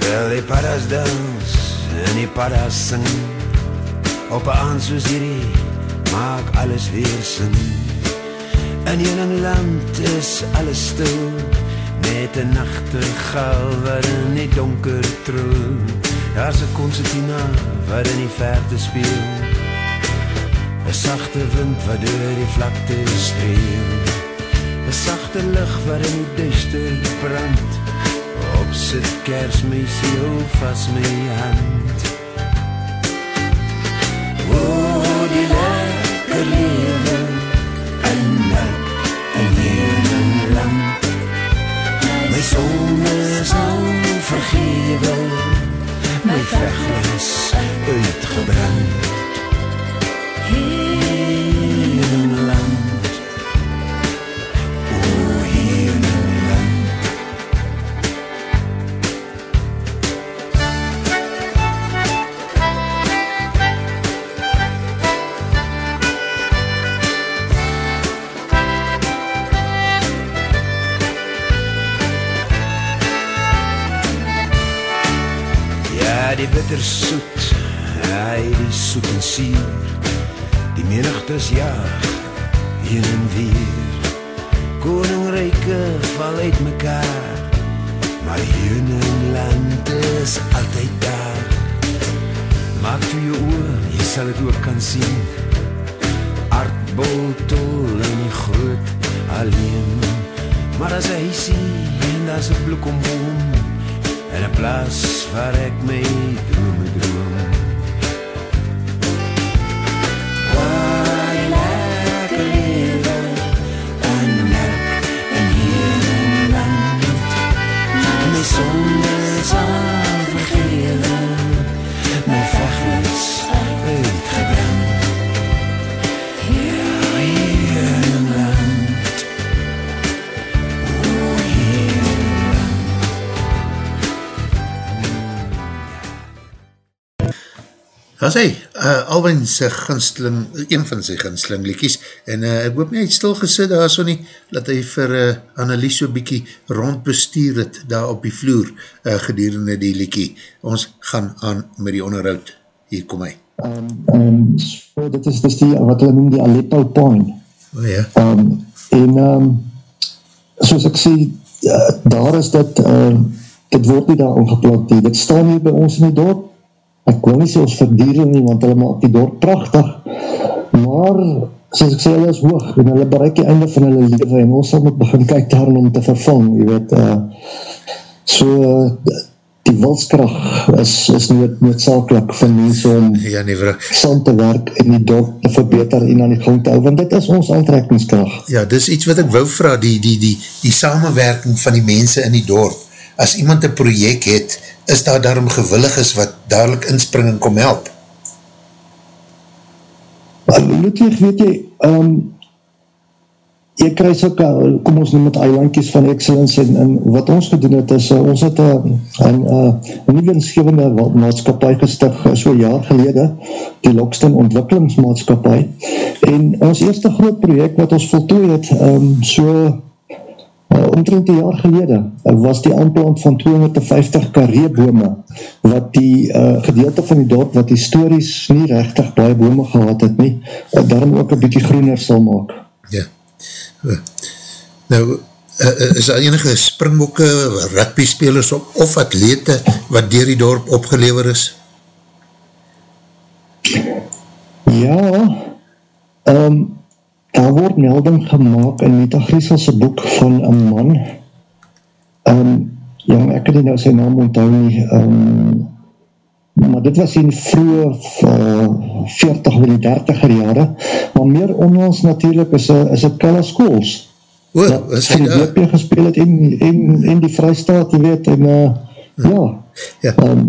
Wel die paras dans en die paras sing Op een aand soos hierdie maak alles weer sin. In een land is alles stil. Net een nachtegaal wat in die donker troel. Daar is een concertina wat in die verte speel. Een sachte wind wat door die vlakte streel Een sachte licht wat in die duister brand Op sit kersmeesie hou vast my hand leven en melk en hier een land. Mijn zoon is nou vergeven, mijn vecht is uitgebrand. Bitter soet, hy die soet en sier, die menigtes jaag, heen en weer, koningryke val uit mekaar, Maar Heuningland is altyd daar. Maak toe jou oor, jy sal het ook kan sien. Aardboltol en groot alleen. Maar as hy sien, en as een bloekomboom En een plaas waar ek my drome droom. Waar lekker lewe En melk en heerland My sonde is al vergewe As hy, uh, Alwin sy ginsteling, een van sy ginsteling liekies, en uh, ek hoop nie, hy het stil gesit daar so nie, dat hy vir uh, Annelies so bykie rondbestuur het, daar op die vloer, uh, gedurende die liekie. Ons gaan aan met die onderhoud. Hier kom hy. Um, um, so dit is dus die, wat hulle noem die Aleppo Point. O oh, ja. Um, en um, soos ek sê, uh, daar is dit, uh, dit word nie daar omgeplant nie. Dit staan hier by ons in die dorp, ek wil nie sê ons verdieren nie, want hulle maak die dorp prachtig, maar, soos ek sê, hulle is hoog, en hulle bereik die einde van hulle leven, en ons sal moet begin kyk daarin om te vervang, jy weet, uh, so, uh, die wilskracht is, is nood, noodzakelijk van mense om ja, nie, saam te werk en die dorp te verbeter en aan die gang te hou, want dit is ons aantrekkingskracht. Ja, dis iets wat ek wou vraag, die, die, die, die samenwerking van die mense in die dorp. As iemand een project het, is daar daarom gewillig is wat dadelijk inspring en kom help? Ludwig, weet jy, um, jy krijg soke, kom ons noem het eilandkies van excellence, en, en wat ons gedoen het is, uh, ons het een, een, een nieuwe inschevende maatskapie gestig, so jaar gelede, die Lokston ontwikkelingsmaatskapie, en ons eerste groot project wat ons voltooi het, um, so uh, omtrent een jaar gelede, uh, was die aanplant van 250 kareebome, wat die uh, gedeelte van die dorp, wat historisch nie rechtig baie bome gehad het nie, uh, daarom ook een bykie groener sal maak. Ja. Nou, is daar enige springbokke, rugby spelers of, of atlete wat dier die dorp opgelever is? Ja, um, daar word melding gemaakt in Nita Grieselse boek van een man, um, ja, ek het nou sy naam onthou nie, um, maar dit was in vroege uh, 40 of die 30er jare, maar meer onlangs natuurlijk is is het Kella Schools, O, is hy daar? Die DP gespeel het en, en, en die vrystaat, jy weet, en uh, ja, ja. Um,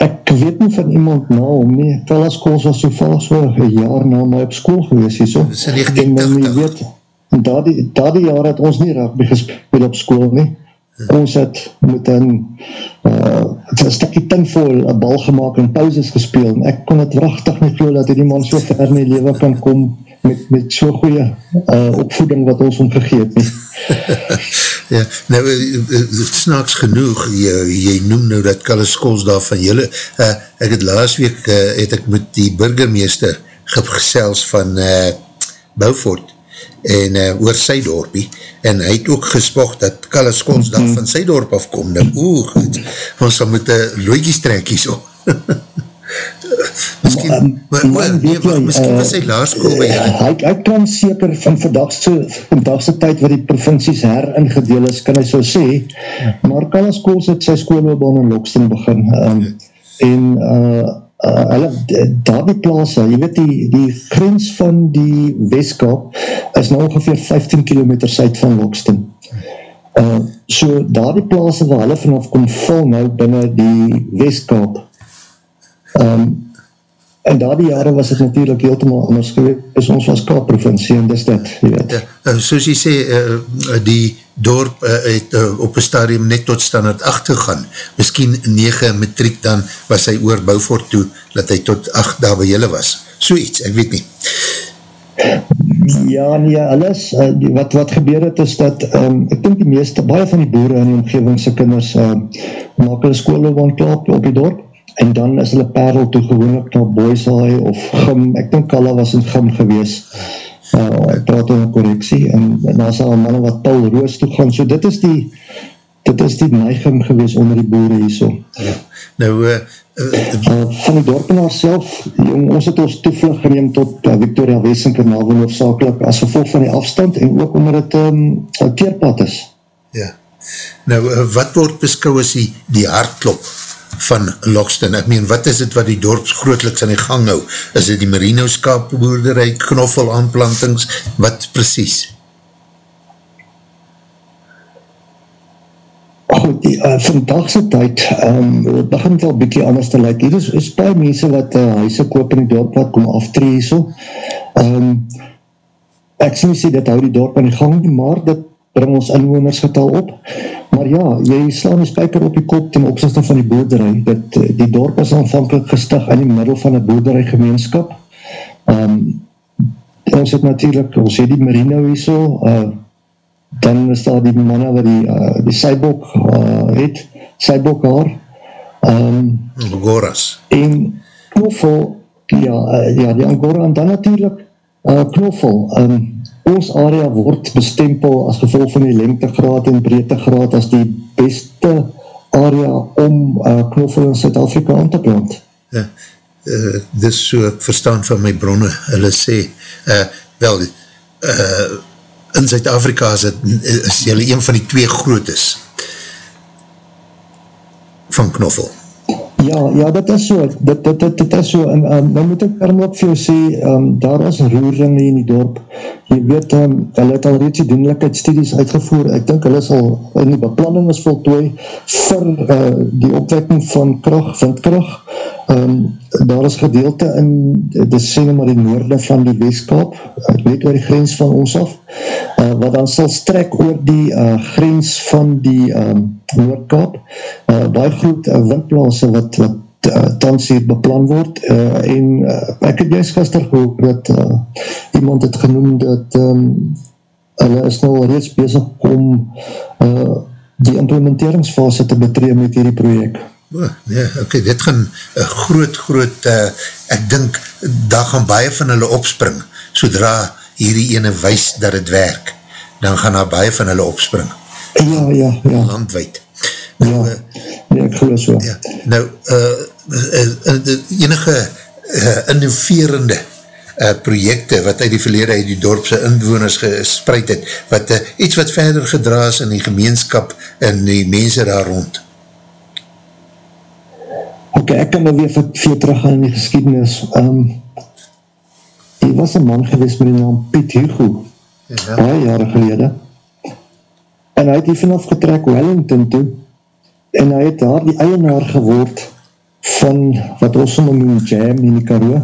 ek weet nie van iemand na om nie, Kella Schools was toevallig so een jaar na my op school gewees, hier so, is in 1980. En, weet, en daar die, daar die jaar het ons nie rugby gespeel op school nie, ons het met een uh, een stikkie tinfoil een bal gemaakt en pauzes gespeel. En ek kon het wrachtig nie glo dat die man so ver in die leven kan kom met, met so goeie uh, opvoeding wat ons omgegeet nie. ja, nou, snaaks genoeg, jy, jy noem nou dat Kalle Skols daar van julle, uh, ek het laas week, uh, het ek met die burgemeester gesels van uh, Beaufort, en uh, oor sy dorpie, en hy het ook gespog dat Kalle Skols daar van sy dorp afkom, nou, oe, goed, ons sal met een looikies trekkie so. Misschien, maar, maar, nee, maar, miskien was hy laarskool by julle. Hy, hy kan seker van vandagse, vandagse tyd wat die provincies heringedeel is, kan hy so sê, maar Kalle Skols het sy skoolloobaan in Lokston begin, um, en uh, uh, hulle, daar die plaas, jy weet die, die grens van die Westkap is nou ongeveer 15 km syd van Lokston. Uh, so daar die plaas waar hulle vanaf kom vol nou binnen die Westkap, um, en daar die jare was het natuurlijk heeltemaal anders geweest, ons was Kaap-provincie en dis dit, jy weet. Ja, soos jy sê, uh, die dorp uh, het uh, op een stadium net tot standaard 8 gegaan, miskien 9 metriek dan was hy oor Beaufort toe, dat hy tot 8 daar by julle was, so iets, ek weet nie. Ja, nee, alles, uh, die, wat, wat gebeur het is dat, um, ek dink die meeste, baie van die boere in die omgevingse kinders, uh, maak hulle skoolloobaan klaar op die dorp, en dan is hulle perl toe gewoonlik na Boysaai of Gim, ek dink Kalla was in Gim gewees, uh, ek praat oor correctie, en, en daar is al manne wat Paul Roos toe gaan, so dit is die, dit is die neiging gewees onder die boere hier so. Ja. Nou, uh, uh, uh, van die dorpenaar self, jong, ons het ons toevlug geneem tot uh, Victoria Wesink en Nalwe hoofdzakelijk as gevolg van die afstand en ook omdat het um, een keerpad is. Ja. Nou, uh, wat word beskou as die, die hartklop van Logston? Ek meen, wat is het wat die dorps grootliks aan die gang hou? Is het die merino skaapboerderij, knoffel aanplantings, wat precies? Goed, die, uh, vandagse tyd, um, het begin wel bykie anders te lyk. Hier is, is baie mense wat uh, huise koop in die dorp wat kom aftree so. Um, ek sê sê, dit hou die dorp aan die gang, maar dit bring ons inwonersgetal op. Maar ja, jy slaan die spijker op die kop ten opzichte van die boerderij. Dit, die dorp is aanvankelijk gestig in die middel van die boerderij gemeenskap. Um, ons het natuurlijk, ons het die merino hier so, uh, dan is daar die manne wat die, uh, die sybok uh, het, sybok haar. Um, Angoras. En knoffel, ja, uh, ja, die Angora, en dan natuurlijk uh, knoffel. Um, ons area word bestempel as gevolg van die lengtegraad en breedtegraad as die beste area om uh, knoffel in Zuid-Afrika aan te plant. Ja, uh, dis so ek verstaan van my bronne, hulle sê, uh, wel, uh, in Zuid-Afrika is, is jylle een van die twee grootes van knoffel. Ja, ja, dit is so, dit, dit, dit, dit is so, en um, dan moet ek daarom ook vir jou sê, um, daar is roering in die dorp, jy weet, um, hulle het al reeds die doenlijkheidsstudies uitgevoer, ek dink hulle is al in die beplanning is voltooi vir uh, die opwekking van kracht, windkracht, um, daar is gedeelte in, dit sê nou maar die noorde van die weeskap, ek weet oor die grens van ons af, uh, wat dan sal strek oor die uh, grens van die um, Noordkaap, uh, baie groot uh, windplaase wat, wat tans hier beplan word, uh, en uh, ek het juist gister gehoor dat uh, iemand het genoem dat um, hulle is nou reeds bezig om uh, die implementeringsfase te betree met hierdie project. Oh, nee, ok, dit gaan uh, groot, groot, uh, ek dink, daar gaan baie van hulle opspring, sodra hierdie ene wees dat het werk, dan gaan daar baie van hulle opspring. Ja, ja, ja. Landwijd. Ja, nee, ek geloof so. Ja, nou, uh, enige uh, innoverende uh, projekte wat uit die verlede uit die dorpse inwoners gespreid het, wat uh, iets wat verder gedraas in die gemeenskap en die mense daar rond. Ok, ek kan nou weer veel terug gaan in die geschiedenis. Um, hier was een man gewees met die naam Piet Hugo, ja. baie jare gelede, en hy het hier vanaf getrek Wellington toe, en hy het daar die eienaar geword van wat ons noem jam in die karoo.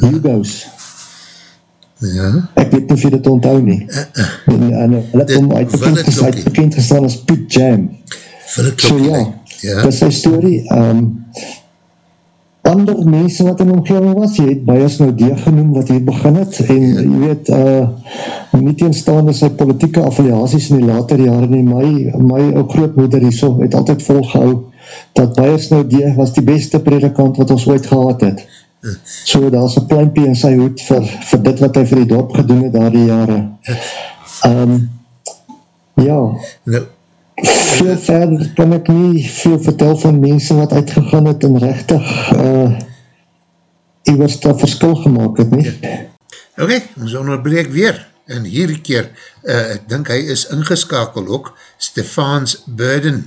Hugo's. Ja. ek weet nie of jy dit onthou nie. En, en hy het om uit bekend, uit bekend gestaan as Piet Jam. So ja, ja. dit is sy story um, ander mense wat in omgeving was, jy het Bias nou deel genoem wat hier begin het, en jy weet, uh, nie teenstaande sy politieke affiliaties in die later jare nie, my, my ook grootmoeder hier so, het altyd volgehou, dat Bias nou deel was die beste predikant wat ons ooit gehad het. So, daar is een pluimpie in sy hoed vir, vir dit wat hy vir die dorp gedoen het daar die jare. Um, ja. Nou, veel verder kan ek nie veel vertel van mense wat uitgegaan het en rechtig uh, iwers dat verskil gemaakt het nie. Ok, ons onderbreek weer en hierdie keer, uh, ek dink hy is ingeskakel ook, Stefans Burden.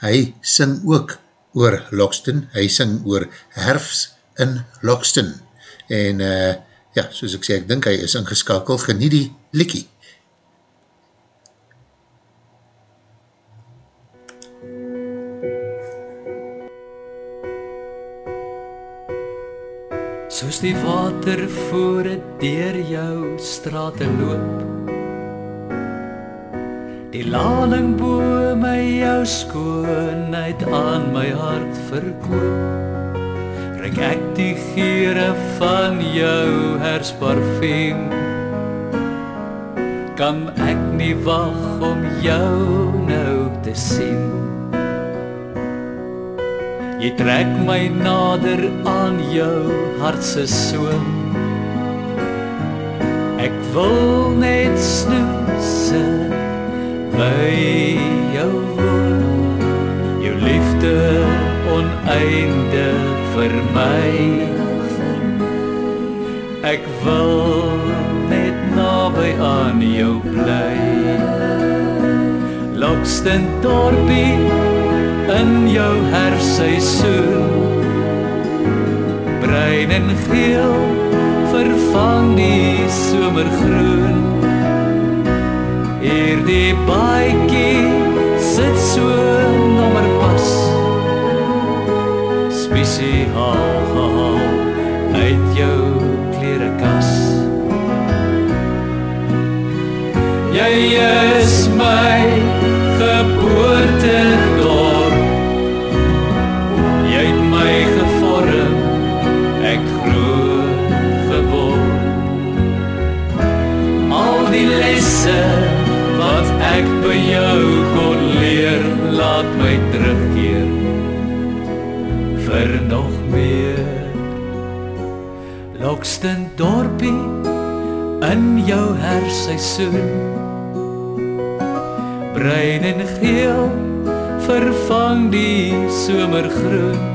Hy sing ook oor Loxton, hy sing oor herfs in Loxton. En uh, ja, soos ek sê, ek dink hy is ingeskakel, genie die likkie. Soos die water voor het dier jou straat loop. Die lalingbome jou skoonheid aan my hart verkoop. Rek ek die geure van jou hersparfum Kan ek nie wag om jou nou te sien Jy trek my nader aan jou hart se soem. Ek wil net snoes by jou woon. Jou liefde oneindig vir my. Ek wil net naby aan jou bly. Lokston dorpie in jou herfseisoen bruin en geel vervang die somergroen. Hierdie baadjie sit so nommer pas. Spesiaal gehaal uit jou klerekas. Jy is my geboortedorp lesse wat ek by jou kon leer laat my terugkeer. Vir nog meer. Lokston dorpie in jou herseisoen. Bruin en geel vervang die somergroen.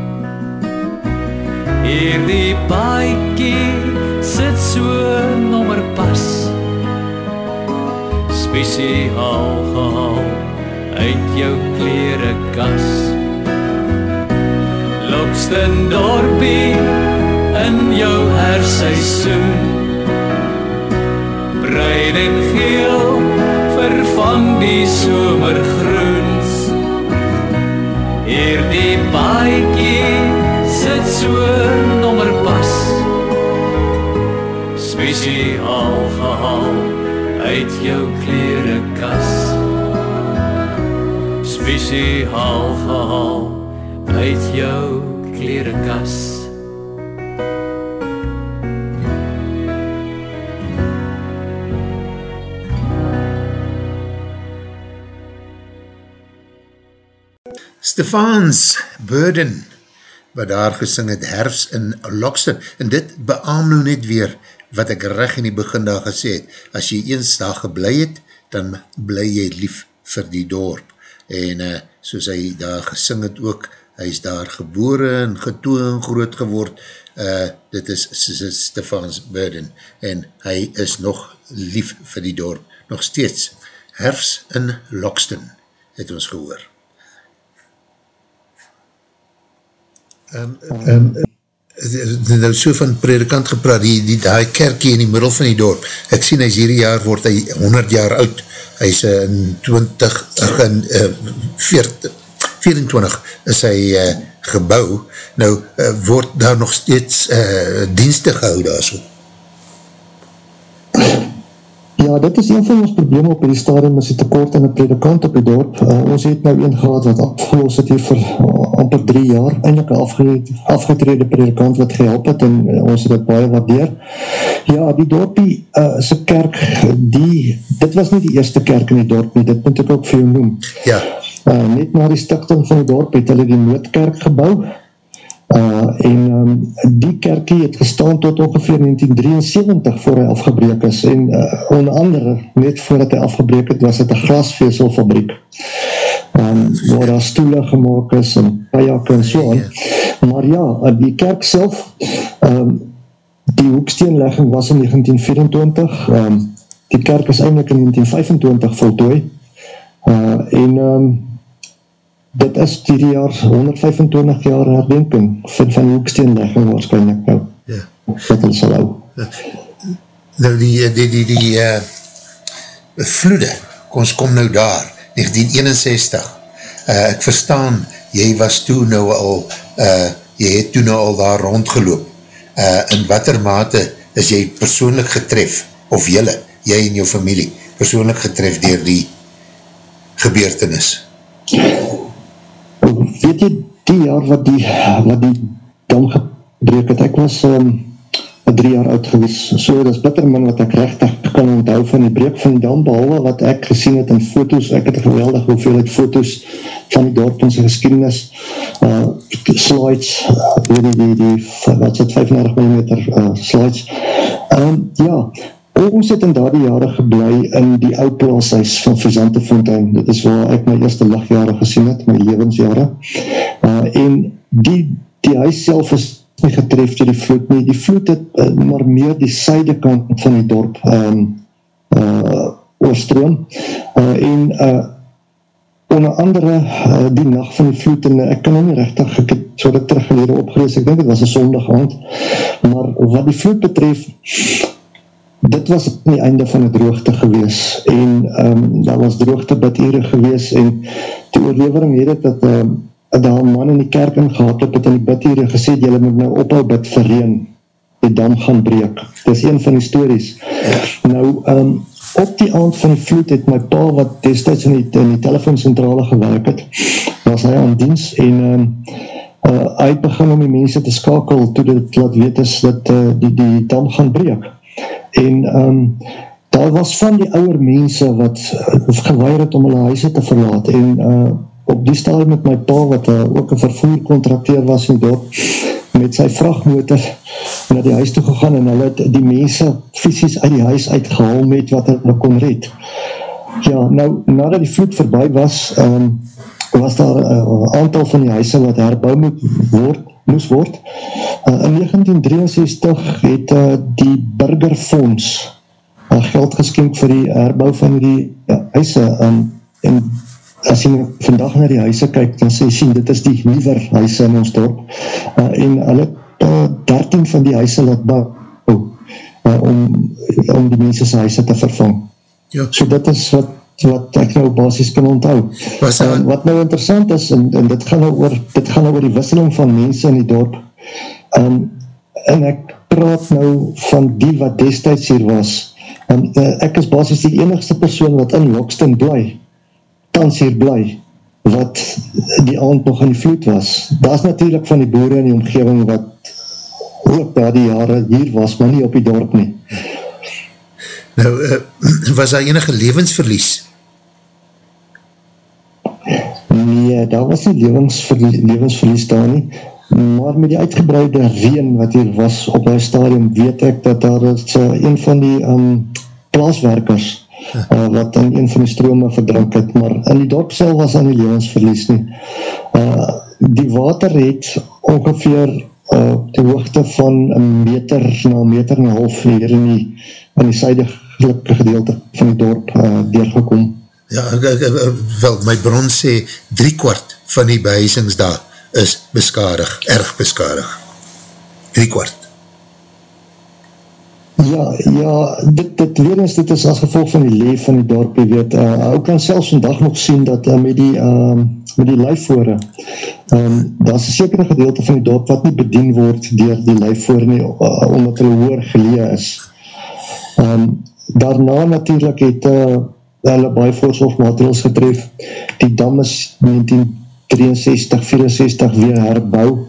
Hierdie baadjie sit so nommer pas Spesiaal gehaal uit jou klerekas. Lokston dorpie in jou herseisoen. Bruin en geel vervang die somergroen Hierdie baadjie sit so nommer Stefans Burden wat daar gesing het herfs in Lokston en dit beaam nou net weer wat ek reg in die begin daar gesê het. As jy eens daar geblei het dan bly jy lief vir die dorp. En uh, soos hy daar gesing het ook hy is daar gebore en getoon groot geword. Uh, dit is Stefans Burden. En hy is nog lief vir die dorp. Nog steeds herfs in Lokston het ons gehoor um, nou so van predikant gepraat, die, die, die kerkie in die middel van die dorp, ek sien hy is hierdie jaar, word hy 100 jaar oud, hy is in 20, in uh, 40, 24 is hy uh, gebouw, nou uh, word daar nog steeds uh, dienste gehou daar so. Ja, dit is een van ons probleme op die stadium, is die tekort in die predikant op die dorp. Uh, ons het nou een gehad wat afgeloos het hier vir uh, amper drie jaar, eindelijk een afgetrede predikant wat gehelp het en uh, ons het het baie waardeer. Ja, die dorpie uh, een kerk, die, dit was nie die eerste kerk in die dorp nie, dit moet ek ook vir jou noem. Ja. Uh, net na die stichting van die dorp het hulle die noodkerk gebouw, Uh, en um, die kerkie het gestaan tot ongeveer 1973 voor hy afgebreek is en uh, onder andere net voordat hy afgebreek het was het een glasveselfabriek um, waar daar stoele gemaakt is en kajak en so aan. Maar ja, uh, die kerk self um, die hoeksteenlegging was in 1924 um, die kerk is eindelijk in 1925 voltooi. Uh, en um, dit is die jaar 125 jaar herdenking van van hoeksteenlegging waarschijnlijk nou. Ja. wat ons sal hou. Nou die die die, die uh, vloede ons kom nou daar 1961 uh, ek verstaan jy was toe nou al uh, jy het toe nou al daar rondgeloop. Uh, in wat er mate is jy persoonlijk getref of jylle, jy en jou familie persoonlijk getref dier die gebeurtenis die jaar wat die, wat die dam gebreek het, ek was um, drie jaar oud gewees, so dat is bitter min wat ek rechtig kan onthou van die breek van die dam, behalwe wat ek gesien het in foto's, ek het geweldig hoeveelheid foto's van die dorp en sy geschiedenis, uh, slides, die, die, die, die, wat is het, 35 mm uh, slides, um, ja, ons het in daardie jare geblei in die ou plaashuis van Frisante Fontein. Dit is waar ek my eerste lichtjare gesien het, my levensjare. Uh, en die, die huis self is nie getref door die vloed nie. Die vloed het uh, maar meer die syde kant van die dorp um, uh, oorstroom. Uh, en uh, onder andere uh, die nacht van die vloed en ek kan nou nie rechtig, ek het so dit teruggelede opgerees, ek denk het was een sondag aand, maar wat die vloed betref, dit was die einde van die droogte gewees en um, daar was droogte bidere gewees en die oorlevering het het dat um, daar een man in die kerk ingehad het, het in die bidere gesê, jylle moet nou ophou bid vir reen, die dam gaan breek. Dit is een van die stories. Nou, um, op die aand van die vloed het my pa wat destijds in die, in die telefooncentrale gewerk het, was hy aan diens en um, uh, hy het begin om die mense te skakel toe dit laat weet is dat uh, die, die dam gaan breek. En um, daar was van die ouwe mense wat uh, gewaar het om hulle huise te verlaat en uh, op die stadium met my pa wat uh, ook een vervoer contracteer was in dorp, met sy vrachtmotor na die huis toe gegaan en hulle het die mense fysisk uit die huis uitgehaal met wat hulle kon red. Ja, nou, nadat die vloed voorbij was, um, was daar een uh, aantal van die huise wat herbouw moet word, moes word. Uh, in 1963 het uh, die Burgerfonds uh, geld geskenk vir die herbouw van die uh, huise um, en as jy vandag na die huise kyk, dan sê jy, dit is die liever huise in ons dorp, uh, en hulle uh, 13 van die huise laat bouw, uh, om, om die mense sy huise te vervang. Ja. So dit is wat, wat ek nou basis kan onthou. Was, uh, wat nou interessant is, en, en dit, gaan nou oor, dit gaan nou oor die wisseling van mense in die dorp, um, en ek praat nou van die wat destijds hier was, en uh, ek is basis die enigste persoon wat in Lokston blij, tans hier bly, wat die aand nog in die vloed was. Daar is natuurlijk van die boere in die omgeving wat ook daar die jare hier was, maar nie op die dorp nie. Nou, uh, was daar enige levensverlies? Nee, daar was nie levensverlies, levensverlies daar nie, maar met die uitgebreide reen wat hier was op die stadium, weet ek dat daar is uh, een van die um, plaaswerkers, uh, wat in een van die strome verdrink het, maar in die dorp sel was aan die levensverlies nie. Uh, die water het ongeveer uh, die hoogte van een meter na een meter en een half hier in die, in die sydige gedeelte van die dorp uh, deurgekom. Ja, wel, my bron sê drie kwart van die behuisings daar is beskadig, erg beskadig. Drie kwart. Ja, ja, dit, dit weer eens, dit is as gevolg van die leef van die dorp, jy weet, uh, ook kan selfs vandag nog sien dat uh, met die, uh, met die lijfvoore, um, daar is een sekere gedeelte van die dorp wat nie bedien word dier die lijfvoore nie, uh, omdat hulle hoor gelee is. Um, daarna natuurlijk het uh, hulle baie voorzorgmaterials getref, die dam is 1963, 64 weer herbouw,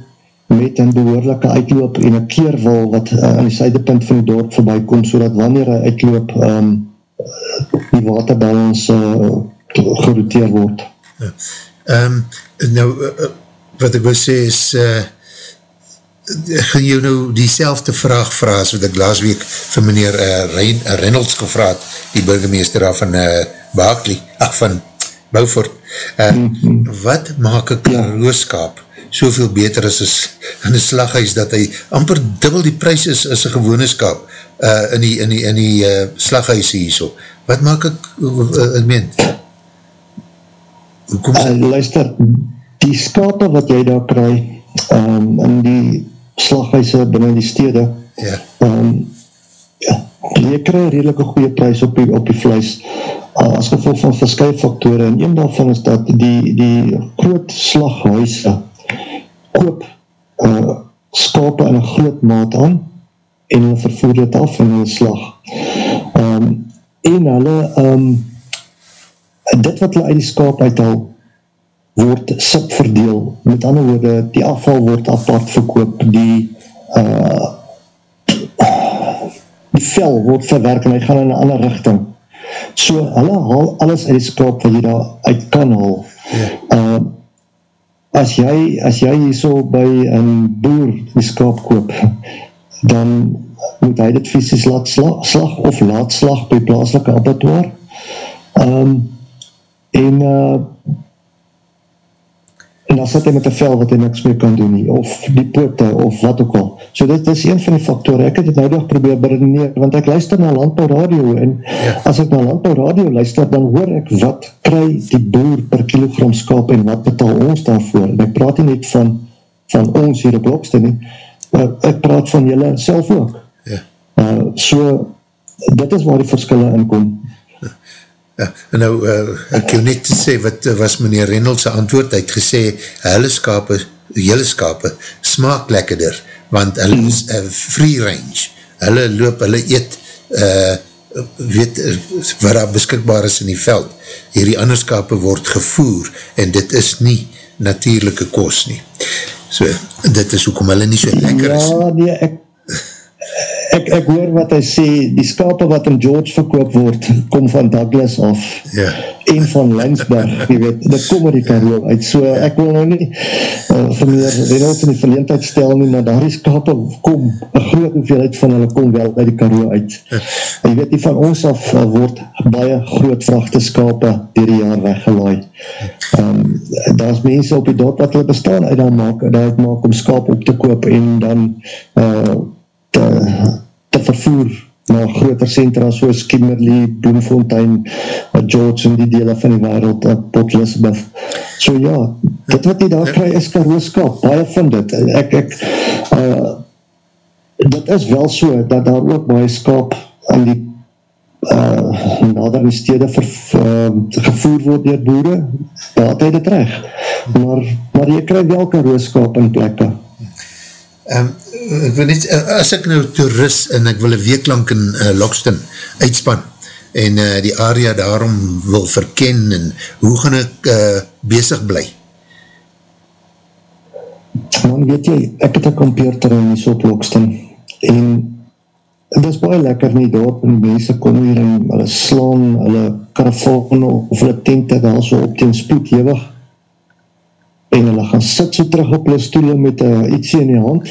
met een behoorlijke uitloop en een keerwal wat uh, aan die sydepunt van die dorp voorbij kom, so dat wanneer hy uitloop um, die water by ons uh, geroteer word. Ja. Um, nou, uh, wat ek wil sê is, uh, gaan jou nou die selfde vraag vraag, wat ek laas week van meneer uh, Reynolds gevraad, die burgemeester af van uh, Baakli, ach van Beaufort, uh, mm -hmm. wat maak ek ja. rooskap soveel beter as is in die slaghuis, dat hy amper dubbel die prijs is as een gewone skap uh, in die, in die, in die uh, slaghuis hier so. Wat maak ek, uh, ek meen? Uh, luister, die skape wat jy daar kry um, in die slaghuise binnen die stede, ja. um, ja, jy kry redelijk een goeie prijs op die, op die vlees uh, as gevolg van verskye faktore en een daarvan is dat die, die groot slaghuise koop uh, skape in een groot maat aan en hulle vervoer dit af in hulle slag. Um, en hulle, um, dit wat hulle uit die skaap uithaal, word sip verdeel. Met ander woorde, die afval word apart verkoop, die uh, die vel word verwerk en hy gaan in een ander richting. So, hulle haal alles uit die skaap wat jy daar uit kan haal. Ja. Uh, as jy, as jy so by een boer die skaap koop, dan moet hy dit fysisk laat slag, slag of laat slag by plaaslike abattoir. Um, en uh, en dan sit hy met een vel wat hy niks meer kan doen nie, of die pote, of wat ook al. So dit is een van die factoren, ek het het nou nog probeer beredeneer, want ek luister na landbouw radio, en ja. as ek na landbouw radio luister, dan hoor ek wat kry die boer per kilogram skap, en wat betaal ons daarvoor, en ek praat nie van, van ons hier op Lokste nie, ek praat van julle self ook. Ja. Uh, so, dit is waar die verskille inkom. Ja, nou, uh, ek jou net te sê, wat was meneer Reynolds antwoord, hy het gesê, hulle skape, julle skape, smaak lekkerder, want hulle is uh, free range, hulle loop, hulle eet, uh, weet, wat daar beskikbaar is in die veld, hierdie ander skape word gevoer, en dit is nie natuurlijke kos nie. So, dit is hoekom hulle nie so lekker is. Ja, nee, ek, ek, ek hoor wat hy sê, die skape wat in George verkoop word, kom van Douglas af, ja. en van Lensberg, jy weet, dit kom er die karoo uit, so ek wil nou nie uh, vir meer Reynolds in die verleentheid stel nie, maar daar die skape kom, een groot hoeveelheid van hulle kom wel uit die karoo uit. Ja. En jy weet, die van ons af uh, word baie groot vrachte skape dier die jaar weggelaai. Um, daar is mense op die dorp wat hulle bestaan uit dan maak, uit maak om skaap op te koop en dan uh, te, te vervoer na groter centra soos Kimberley, Bloemfontein, George en die dele van die wereld, Port Elizabeth. So ja, dit wat jy daar krijg is karooskap, baie van dit. Ek, ek, uh, dit is wel so, dat daar ook baie skap in die uh, nader die stede ver, uh, gevoer word door boere, daar het hy dit recht. Maar, maar jy krijg wel karooskap in plekke. Um, ek wil net, eh, as ek nou toerist en ek wil een week lang in uh, Lokston uitspan en uh, die area daarom wil verken en hoe gaan ek uh, bezig bly? Man, weet jy, ek het een kampeerterrein is op Lokston en het is baie lekker nie dorp en die mense kom hier en hulle slaan, hulle karavane of hulle tente daar so op ten spoed hewig en hulle gaan sit so terug op hulle stoele met uh, ietsie in die hand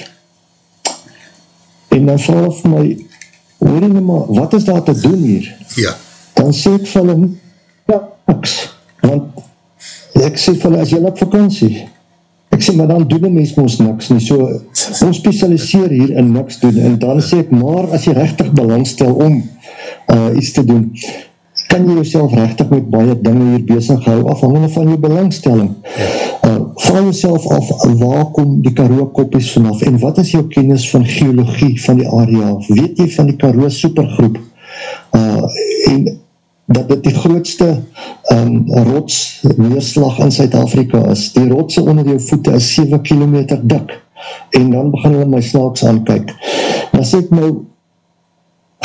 en dan hulle vir my hoor jy nou maar, wat is daar te doen hier? Ja. Dan sê ek vir hulle niks, want ek sê vir hulle, as jy op vakantie ek sê, maar dan doen die mens ons niks nie, so ons specialiseer hier in niks doen, en dan sê ek, maar as jy rechtig belangstel om uh, iets te doen, kan jy jouself rechtig met baie dinge hier bezig hou, afhangende van jou belangstelling. Uh, vraag jouself af, waar kom die karoo koppies vanaf, en wat is jou kennis van geologie van die area? Weet jy van die karoo supergroep? Uh, en dat dit die grootste um, rots neerslag in Suid-Afrika is. Die rotse onder jou voete is 7 kilometer dik, en dan begin hulle my snaaks aankyk. Dan sê ek nou,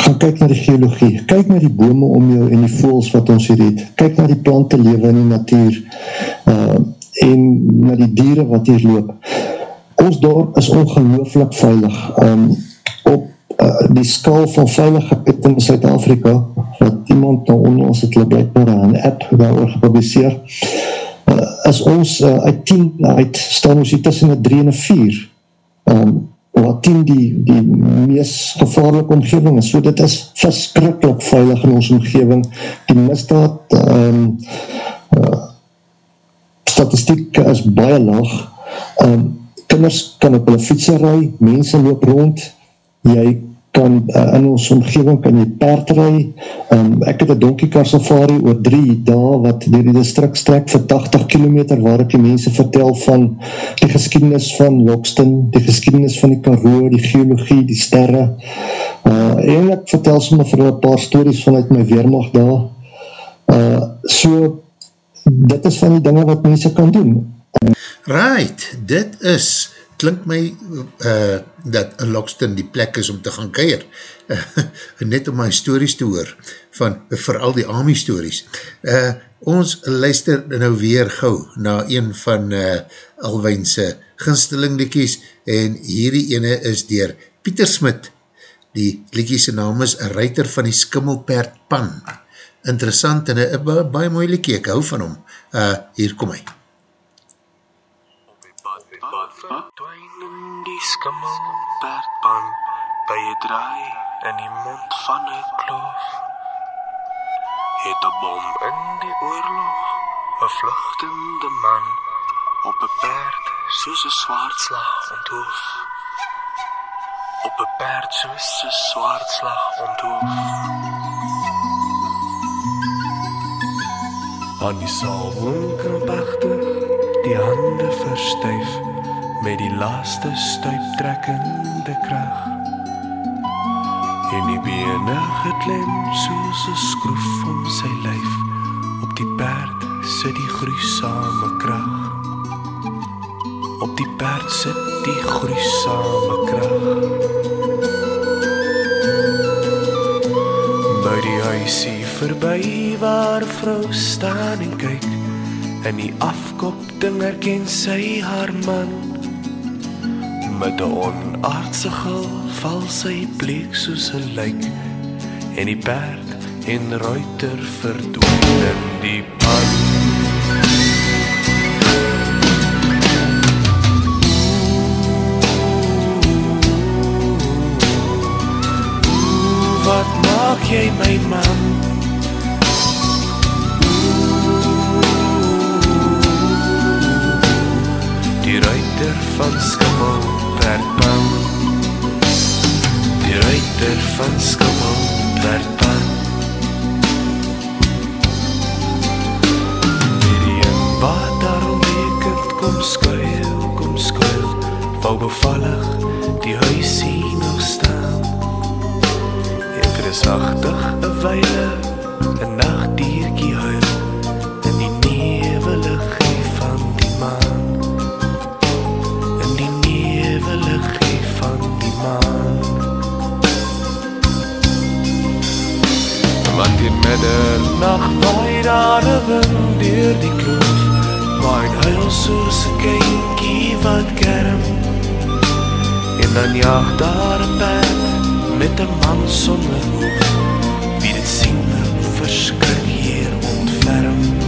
gaan kyk na die geologie, kyk na die bome om jou en die voels wat ons hier het, kyk na die plante lewe in die natuur uh, en na die dieren wat hier loop. Ons dorp is ongelooflik veilig. Um, op uh, die skaal van veiligheid in Zuid-Afrika, wat iemand nou onder ons het blijkbaar een app daar gepubliceer, uh, is ons uh, uit 10 uit, staan ons hier tussen 3 en 4. Um, wat 10 die, die meest gevaarlike omgeving is, so dit is verskrikkelijk veilig in ons omgeving, die misdaad um, uh, statistiek is baie laag, um, kinders kan op hulle fietsen rij, mense loop rond, jy kan uh, in ons omgeving kan jy paard rij, um, ek het een donkiekar safari oor drie dae wat dier die district strek vir 80 kilometer waar ek die mense vertel van die geschiedenis van Lokston, die geschiedenis van die Karoo, die geologie, die sterre. Uh, en ek vertel soms vir een paar stories vanuit my weermacht daar. Uh, so dit is van die dinge wat mense kan doen. Right, dit is klink my uh, dat Lokston die plek is om te gaan keir. Uh, net om my stories te hoor, van vooral die Ami stories. Uh, ons luister nou weer gauw na een van uh, Alwijnse ginsteling liekies en hierdie ene is dier Pieter Smit. Die liekiese naam is Ruiter van die Skimmelperd Pan. Interessant en een baie mooi liekie, ek hou van hom. Uh, hier kom hy. Dwyn in die skimmel perdpan by 'n draai in die mond van 'n kloof. Het 'n bom in die oorlog, 'n vlugtende man op 'n perd soos 'n swart slag onthoof. Op 'n perd soos 'n swart slag onthoof. Aan die saal krampagtig, die hande verstyf met die laaste stuiptrekkende krag. En die bene geklem soos 'n skroef om sy lyf op die perd sit die gruisame krag. Op die perd sit die gruisame krag. By die huisie verby waar vrou staan en kyk en die afkop ding erken sy haar man met 'n onaardse gil val sy bleek soos 'n lijk en die perd en ruiter verdwyn in die pan Wat maak jy my man? Die ruiter van Skimmel ruiter van Skimmel Bergpan Die een wat daarom weekend kom skuil, kom skuil Wou bevallig die huisie nog staan. Ek is agtig 'n wyle 'n nagdiertjie In middernag waai daar 'n wind deur die kloof Maar huil soos 'n kindjie wat kerm. En dan jaag daar 'n perd met 'n man sonder hoof Wie dit sien verskrik hier ontferm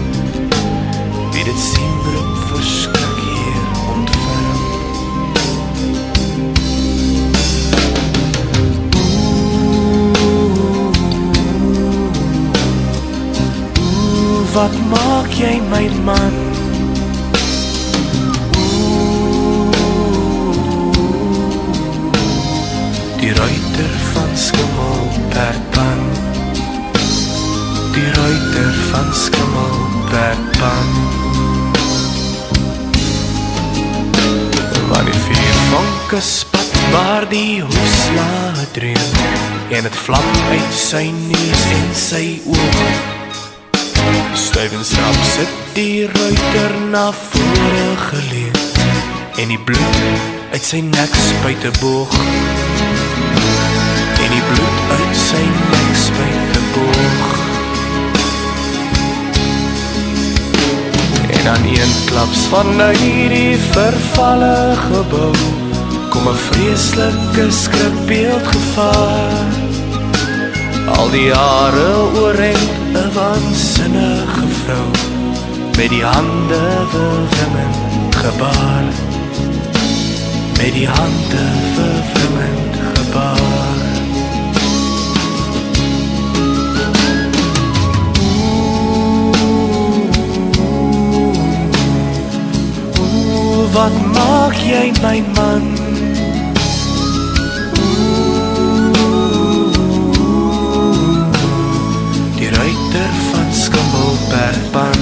Wat maak jy my man? Die ruiter van Skimmel Bergpan Die ruiter van Skimmel Bergpan Waar die vier vonke spat waar die hoesla dreun En het vlam uit sy neus en sy oog Stuif en stap sit die ruiter na vore geleun En die bloed uit sy nek spuit 'n boog en die bloed uit sy nek spuit 'n boog. En aan een klaps van hierdie vervalle gebou kom 'n vreeslike skrikbeeld gevaar. Al die jare oorent 'n waansinnige vrou met die hande verwringend gebaar. Met die hande verwringend gebaar. Ooh, wat maak jy my man ruiter van Skimmelbergpan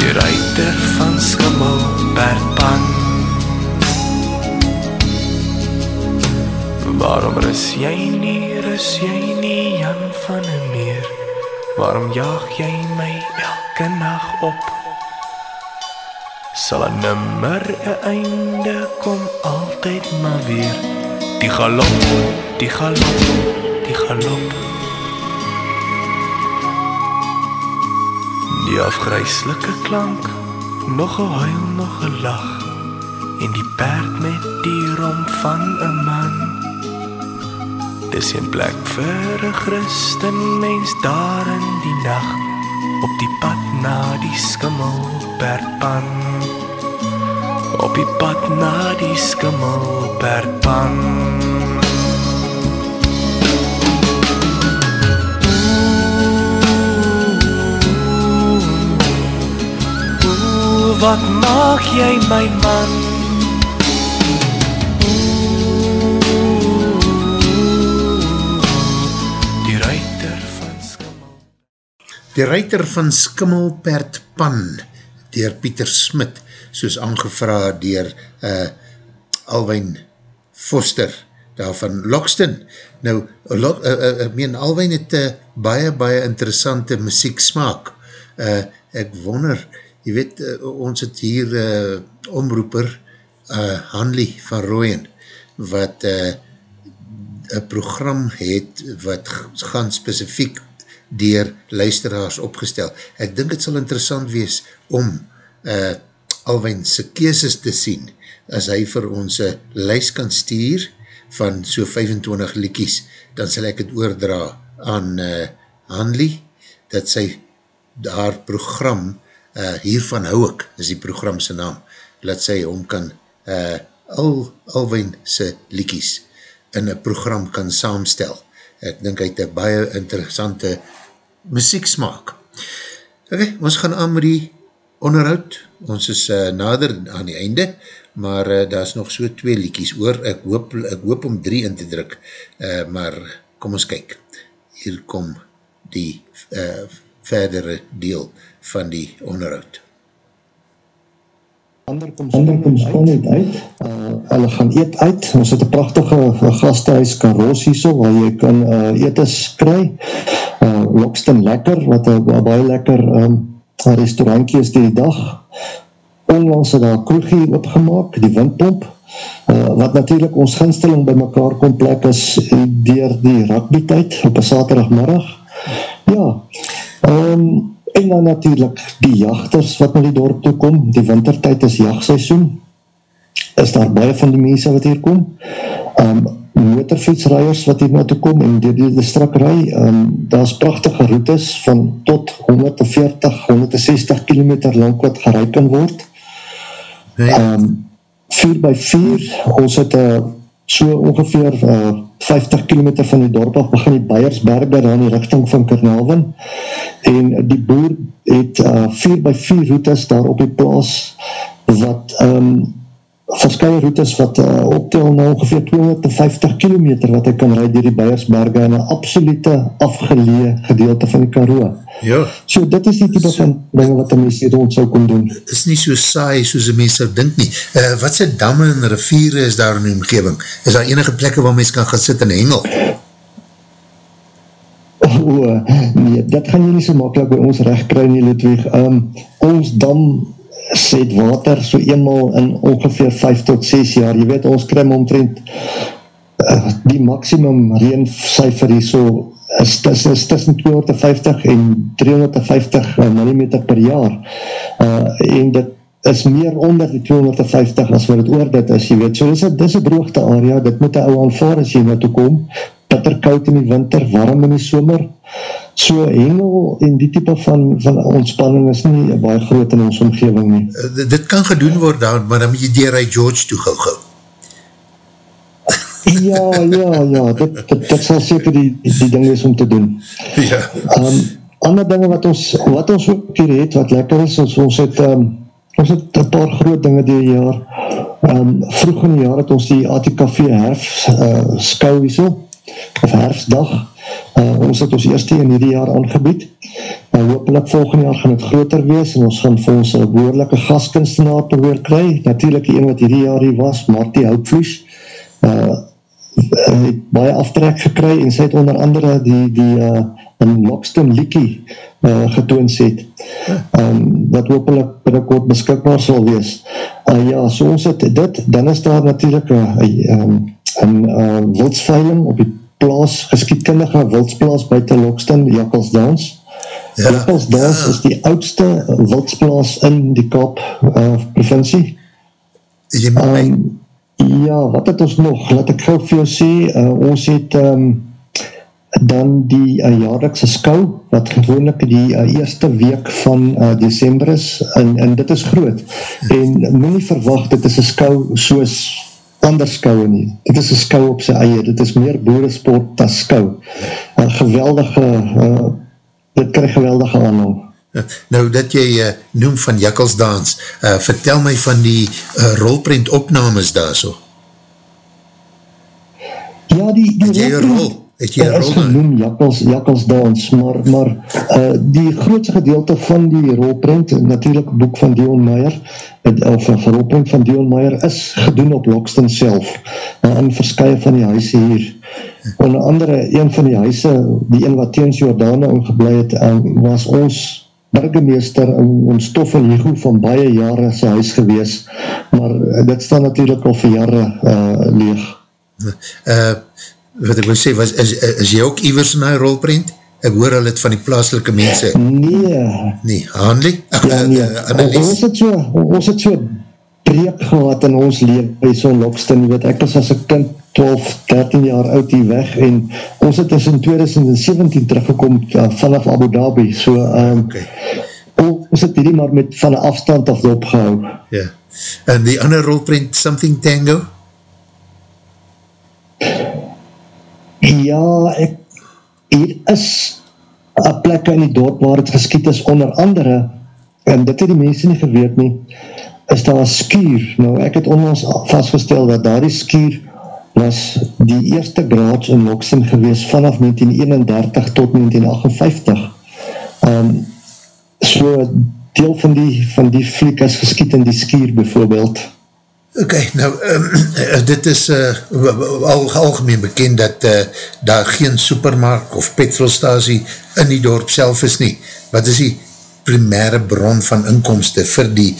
die ruiter van Skimmelbergpan Waarom rus jy nie, rus jy nie Jan van der Meer? Waarom jaag jy my elke nag op? Sal 'n nimmer 'n einde kom altyd maar weer. Die galop, die galop, die galop. Die afgryslike klank, nog 'n huil, nog 'n lag en die perd met die romp van 'n man. Dis 'n plek vir 'n Christen mens daar in die nag op die pad na die skimmelbergpan. op die pad na die skimmel pan. Wat maak jy my man? Die ruiter van skimmel. Die ruiter van Skimmelpert Pan, dier Pieter Smit, soos aangevra dier uh, Alwijn Foster, daar van Lokston. Nou, Lo uh, uh, ek meen, Alwijn het uh, baie, baie interessante muziek smaak. Uh, ek wonder, jy weet, uh, ons het hier uh, omroeper uh, Hanley van Rooyen, wat uh, een program het wat gaan specifiek dier luisteraars opgestel. Ek dink het sal interessant wees om uh, Alwijn sy keeses te sien as hy vir ons lijst kan stuur van so 25 liekies, dan sal ek het oordra aan uh, Hanley, dat sy haar program, uh, hiervan hou ek, is die program sy naam, dat sy hom kan uh, al, Alwijn sy liekies in een program kan saamstel. Ek dink hy het een baie interessante muziek smaak. Ok, ons gaan aan met die onderhoud. Ons is uh, nader aan die einde, maar uh, daar is nog so twee liekies oor. Ek hoop, ek hoop om drie in te druk, uh, maar kom ons kyk. Hier kom die uh, verdere deel van die onderhoud. Ander kom skoon net uit, uh, hulle gaan eet uit, ons het een prachtige uh, gastehuis karos hier so, waar jy kan uh, eetes kry, uh, Lokston Lekker, wat een uh, baie lekker um, restaurantje is die dag, onlangs het daar kroegie opgemaak, die windpomp, uh, wat natuurlijk ons ginstelling by mekaar komplek is, dier die rugby tyd, op een zaterdagmiddag, ja, um, en dan natuurlijk die jachters wat na die dorp toe kom, die wintertijd is jachtseisoen, is daar baie van die mense wat hier kom, um, motorfietsrijders wat hier na toe kom, en die, die, die strak rij, um, daar is prachtige routes van tot 140, 160 kilometer lang wat gereiken word, um, 4 by 4, ons het uh, so ongeveer uh, 50 kilometer van die dorp af begin die Beiersberg daar in die richting van Kernalven en die boer het uh, 4 by 4 routes daar op die plaas wat um, verskye routes wat uh, optel na ongeveer 250 kilometer wat hy kan rijd dier die Beiersberg in een absolute afgelee gedeelte van die Karoo Ja. So dit is die type so, van dinge wat een mens hier rond sou kon doen. is nie so saai soos een mens sou dink nie. Uh, wat sy damme en riviere is daar in die omgeving? Is daar enige plekke waar mens kan gaan sit en hengel? O, nee, dat gaan jy nie so makkelijk by ons recht kry nie, Ludwig. Um, ons dam set water so eenmaal in ongeveer 5 tot 6 jaar. Je weet, ons kry omtrent uh, die maximum reencijfer hier so is, is, is tussen 250 en 350 mm per jaar uh, en dit is meer onder die 250 as wat het oor dit is, jy weet, so dis een, droogte area, dit moet een ouwe aanvaar as jy na toe kom, bitter koud in die winter, warm in die somer so hengel en die type van, van ontspanning is nie baie groot in ons omgeving nie. Uh, dit kan gedoen word daar, maar dan moet jy dier uit George toe gauw gauw. Ja, ja, ja, dit, dit, dit sal seker die, die, ding is om te doen. Ja. Um, ander dinge wat ons, wat ons ook hier het, wat lekker is, ons, ons het, um, ons het een paar groot dinge die jaar, um, vroeg in die jaar het ons die ATKV herfs uh, skou wieso, of herfsdag, uh, ons het ons eerste in hierdie jaar aangebied, en uh, hopelijk volgende jaar gaan het groter wees, en ons gaan vir ons een behoorlijke gaskunstenaar probeer kry, natuurlijk die een wat hierdie jaar hier was, Martie Houtvlies, uh, het baie aftrek gekry en sy het onder andere die, die uh, in Lockston Likie uh, getoons het um, wat hopelijk binnenkort beskikbaar sal wees. Uh, ja, so ons het dit, dan is daar natuurlijk een uh, wildsveiling op die plaas, geskietkundige wildsplaas buiten Lockston, Jakkelsdans ja, Jakkelsdans ja. is die oudste wildsplaas in die Kaap uh, provincie. Um, Ja, wat het ons nog? Laat ek gauw vir jou sê, uh, ons het um, dan die uh, jaarlikse skou, wat gewoonlik die uh, eerste week van uh, december is, en, en dit is groot, en moet nie verwacht, dit is een skou soos ander skouwe nie, dit is een skou op sy eie, dit is meer boeresport as skou, uh, geweldige, uh, dit krijg geweldige aanhang. Nou, dat jy uh, noem van Jakkelsdans, uh, vertel my van die uh, rolprint opnames daar so. Ja, die, die een rol? Het jy een is rol? genoem Jakkels, Jakkelsdans, maar, maar uh, die grootste gedeelte van die rolprint, natuurlijk boek van Dion Meyer, het, of een rolprint van Dion Meyer, is gedoen op Lokston self, uh, in verskye van die huise hier. Onder andere, een van die huise, die een wat teens Jordane ingeblij het, uh, was ons burgemeester in ons stof en Jego van baie jare sy huis gewees, maar uh, dit staan natuurlijk al vir jare uh, leeg. Uh, wat ek wil sê, was, is, is jy ook ivers in die rolprint? Ek hoor al het van die plaaslike mense. Nee. Nee, Hanley? Ja, nee. Ons het so, ons het so breek gehad in ons leven by so'n Lokston, weet, ek was as een kind 12, 13 jaar oud hier weg en ons het is in 2017 teruggekom uh, vanaf Abu Dhabi, so um, okay. ons het hierdie maar met van een afstand af opgehou. Ja, en die ander rolprint, Something Tango? Ja, ek, hier is een plek in die dorp waar het geskiet is, onder andere, en dit het die mense nie geweet nie, is daar een skuur. Nou, ek het onlangs vastgestel dat daar die skuur was die eerste graads in Loksem gewees vanaf 1931 tot 1958. Um, so deel van die, van die fliek is geskiet in die skuur bijvoorbeeld. Ok, nou, um, dit is uh, al, algemeen bekend dat uh, daar geen supermarkt of petrolstasie in die dorp self is nie. Wat is die primaire bron van inkomste vir die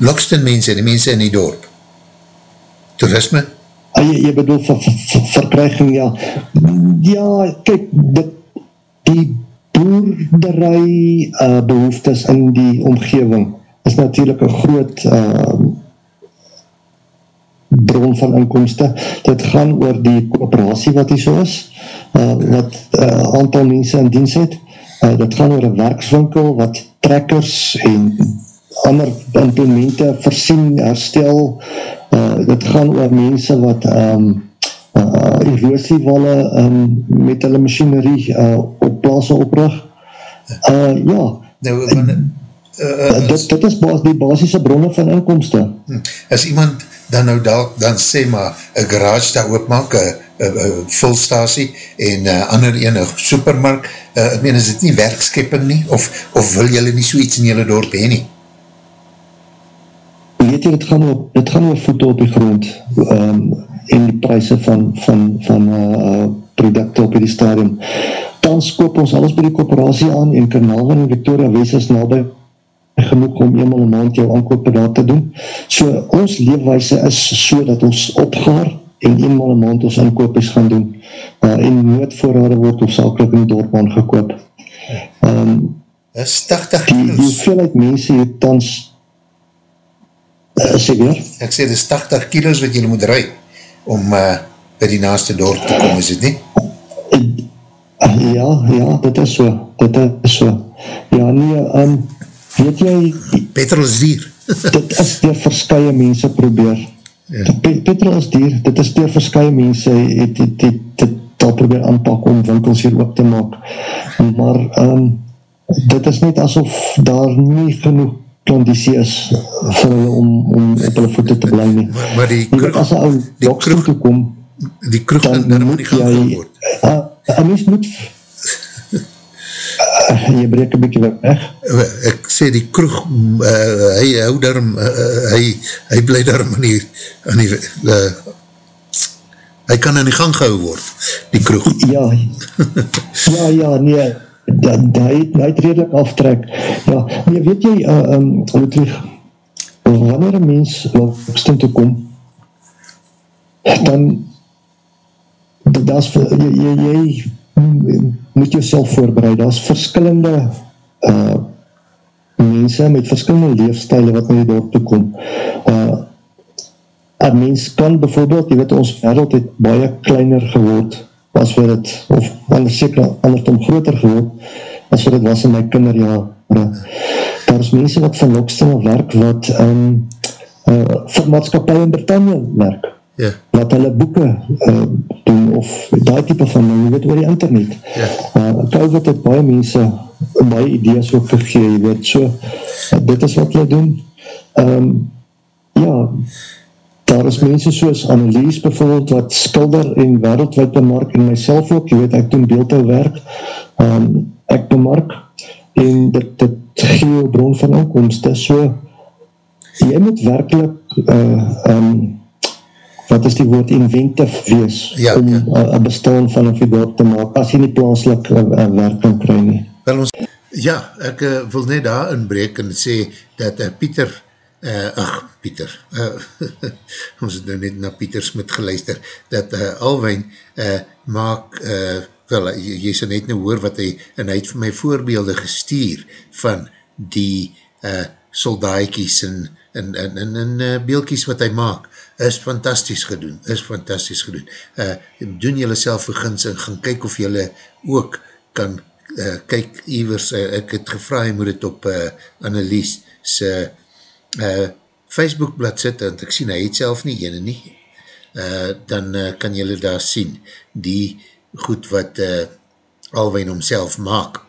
Lokston mense, die mense in die dorp? Toerisme? Ah, jy, jy bedoel ver, ver, verkrijging, ja. Ja, kijk, dit, die boerderij uh, behoeftes in die omgeving is natuurlijk een groot uh, bron van inkomste. Dit gaan oor die coöperatie wat die so is, uh, wat uh, aantal mense in dienst het. Uh, dit gaan oor een werkswinkel wat trekkers en ander implemente versien, herstel. Uh, dit gaan oor mense wat um, uh, erosiewalle um, met hulle machinerie uh, op plaas oprig. Uh, ja, nou, wanneer, uh, dit, dit is bas, die basisse bronne van inkomste. Hm, as iemand dan nou dalk, dan sê maar, een garage daar oopmaak, een volstasie, en uh, ander een supermarkt, uh, ek meen, is dit nie werkskepping nie, of, of wil jylle nie so iets in jylle dorp heen nie? Weet jy, het gaan op, het gaan op voete op die grond, um, en die prijse van, van, van uh, producte op die stadium. Tans koop ons alles by die corporatie aan, en Karnalvan en Victoria West is nabij genoeg om eenmaal een maand jou aankoop daar te doen. So, ons leefwijse is so dat ons opgaar en eenmaal een maand ons aankoopjes gaan doen. Uh, en noodvoorrade word hoofdzakelijk in die dorp aangekoop. Um, is 80 kilo's. Die, die hoeveelheid mense hier tans uh, sê weer? Ek sê, dit is 80 kilo's wat jy moet rui om uh, by die naaste dorp te kom, is dit nie? Ja, ja, dit is so. Dit is so. Ja, nee, um, weet jy... Petrol is dier. dit is door verskye mense probeer. Ja. Petrol is dier, dit is door verskye mense het, het, het, het, al probeer aanpak om winkels hier op te maak. Maar um, dit is net asof daar nie genoeg klandisie is vir hulle om, om op hulle voete te blij nie. Maar, maar die kroeg, as een die kroeg, kom, die kroeg dan, moet jy, word. Uh, een mens moet uh, jy breek een bykie weg. Ek sê die kroeg, uh, hy hou daarom, uh, hy, hy bly daarom aan die, aan die uh, hy kan aan die gang gehou word, die kroeg. Ja, ja, ja, nee, dat, hy, hy het redelijk aftrek. Ja, nee, weet jy, uh, um, wanneer een mens op stond te kom, dan dat is, jy, jy, jy moet jouself voorbereid, daar is verskillende uh, mense met verskillende leefstijle wat na die dorp toe kom. Uh, een mens kan bijvoorbeeld, jy weet ons wereld het baie kleiner geword, as wat het, of anders seker andersom groter geword, as wat het was in my kinderjare. Daar is mense wat van Lokstel werk, wat um, uh, vir maatskapie in Britannia werk, ja. wat hulle boeken uh, doen, of die type van, jy weet, oor die internet. Ja. Uh, COVID het baie mense baie idees ook gegeen, jy weet, so, uh, dit is wat hulle doen. Um, ja, daar is mense soos Annelies bijvoorbeeld, wat skilder en wereldwijd bemark, en myself ook, jy weet, ek doen beeldhou werk, um, ek bemark, en dit, dit gee bron van inkomste, so, jy moet werkelijk, uh, um, wat is die woord, inventive wees, ja, om ja. Uh, een bestaan van een figuur te maak, as jy nie plaaslik uh, uh, werk kan kry nie. Wel ons, ja, ek uh, wil net daar inbreek en sê dat uh, Pieter, uh, ach, Pieter, uh, ons het nou net na Pieter Smit geluister, dat uh, Alwijn uh, maak, uh, wel, jy, jy sal net nou hoor wat hy, en hy het vir my voorbeelde gestuur van die uh, soldaakies en, en, en, en, en uh, beelkies wat hy maak, is fantastisch gedoen, is fantastisch gedoen. Uh, doen jylle self vergins en gaan kyk of jylle ook kan uh, kyk iwers, uh, ek het gevra, jy moet het op uh, Annelies sy uh, Facebookblad sit, want ek sien, hy het self nie ene nie, uh, dan uh, kan jylle daar sien, die goed wat uh, Alwijn homself maak.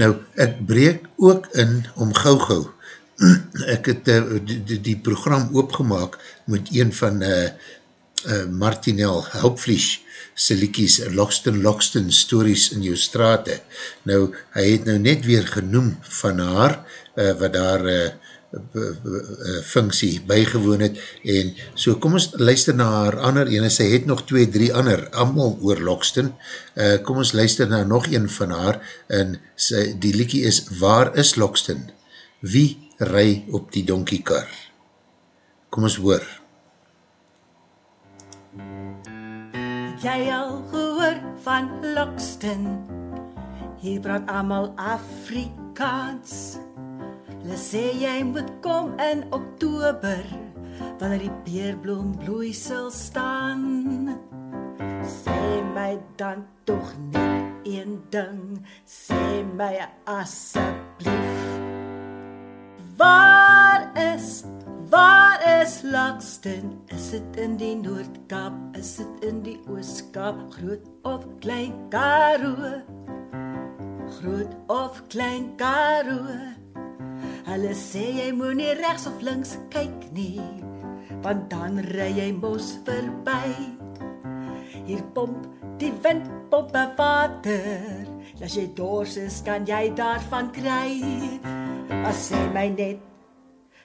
Nou, ek breek ook in om gauw gauw, ek het uh, die, die, program oopgemaak met een van uh, uh, Martinel Helpvlies sy liekies Loxton Loxton Stories in jou strate. Nou, hy het nou net weer genoem van haar, uh, wat daar uh, funksie bygewoon het, en so kom ons luister na haar ander ene, sy het nog twee, drie ander, allemaal oor Loxton, uh, kom ons luister na nog een van haar, en sy, die liekie is, waar is Loxton? Wie rij op die donkiekar. Kom ons hoor. Het jy al gehoor van Loxton? Hier praat amal Afrikaans. Hulle sê jy moet kom in oktober, wanneer die peerbloem bloei sal staan. Sê my dan toch net een ding, sê my asseblief. Is waar is Lakston? Is dit in die Noord-Kaap? Is dit in die Oos-Kaap? Groot of klein Karoo? Groot of klein Karoo? Hulle sê jy moenie regs of links kyk nie, want dan ry jy mos verby. Hier pomp die wind pomp water. As jy dors is, kan jy daarvan kry. Maar sê my net,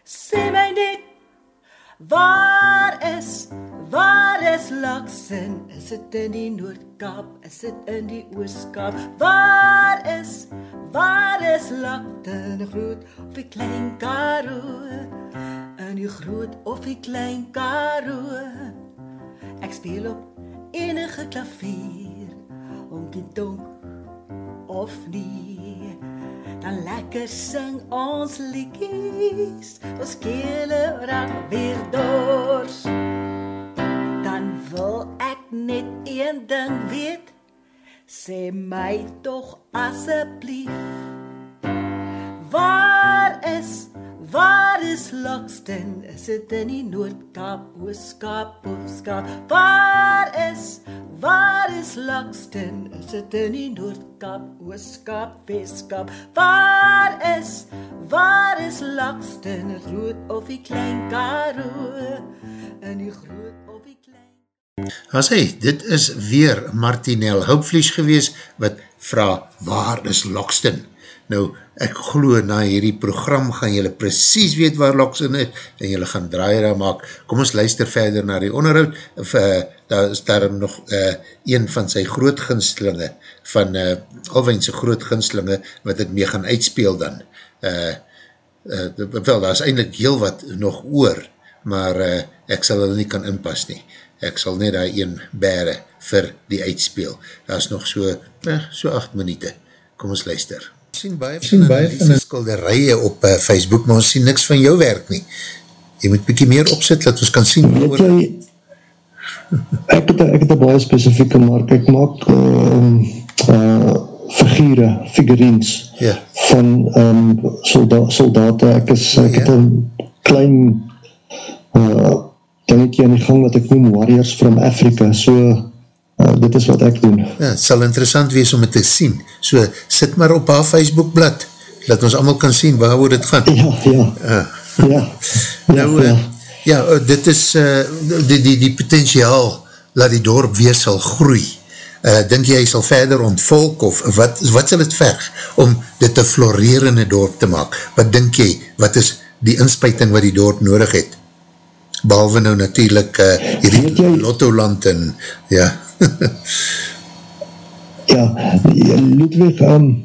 sê my net, waar is, waar is Laksen? Is dit in die Noord-Kaap? Is dit in die Oos-Kaap? Waar is, waar is Lakten? Groot of die klein Karoo? In die groot of die klein Karoo? Ek speel op enige klavier, om die donk of nie dan lekker sing ons liedjies ons kele raak weer dors. Dan wil ek net een ding weet. Sê my tog asseblief waar is Waar is Loxton? Is dit in die Noord-Kaap, Oos-Kaap of Skaap? Waar is Waar is Loxton? Is dit in die Noord-Kaap, Oos-Kaap, Wes-Kaap? Waar is Waar is Loxton? Groot of die klein Karoo? In die groot of die klein As hy, dit is weer Martinel Hoopvlies gewees wat vraag, waar is Loxton? Nou, ek glo na hierdie program gaan jylle precies weet waar Loxton is en jylle gaan draai daar maak. Kom ons luister verder na die onderhoud. Of, uh, daar is daar nog uh, een van sy grootginstelinge, van uh, Alwijn sy grootginstelinge, wat ek mee gaan uitspeel dan. Uh, uh, wel, daar is eindelijk heel wat nog oor, maar uh, ek sal hulle nie kan inpas nie. Ek sal net daar een bere vir die uitspeel. Daar is nog so, uh, so acht minuten. Kom ons luister sien baie van, die skilderije op uh, Facebook, maar ons sien niks van jou werk nie. Jy moet bykie meer opzet, dat ons kan sien. Weet jy, ek het, ek het een baie specifieke mark, ek maak uh, uh, figure, figurines ja. van um, solda soldaten, ek, is, ek ja. het een klein uh, dingetje in die gang wat ek noem Warriors from Africa, so uh, dit is wat ek doen. Ja, het sal interessant wees om het te sien, so sit maar op haar Facebookblad, dat ons allemaal kan sien waar hoe dit gaan. Ja, ja. Uh. Ja. Nou, ja, uh, ja, dit is uh, die, die, die potentiaal laat die dorp weer sal groei. Uh, denk jy, hy sal verder ontvolk of wat, wat sal het verg om dit een florerende dorp te maak? Wat denk jy, wat is die inspuiting wat die dorp nodig het? Behalve nou natuurlijk uh, hierdie jy, lottoland en ja. ja, Ludwig, um,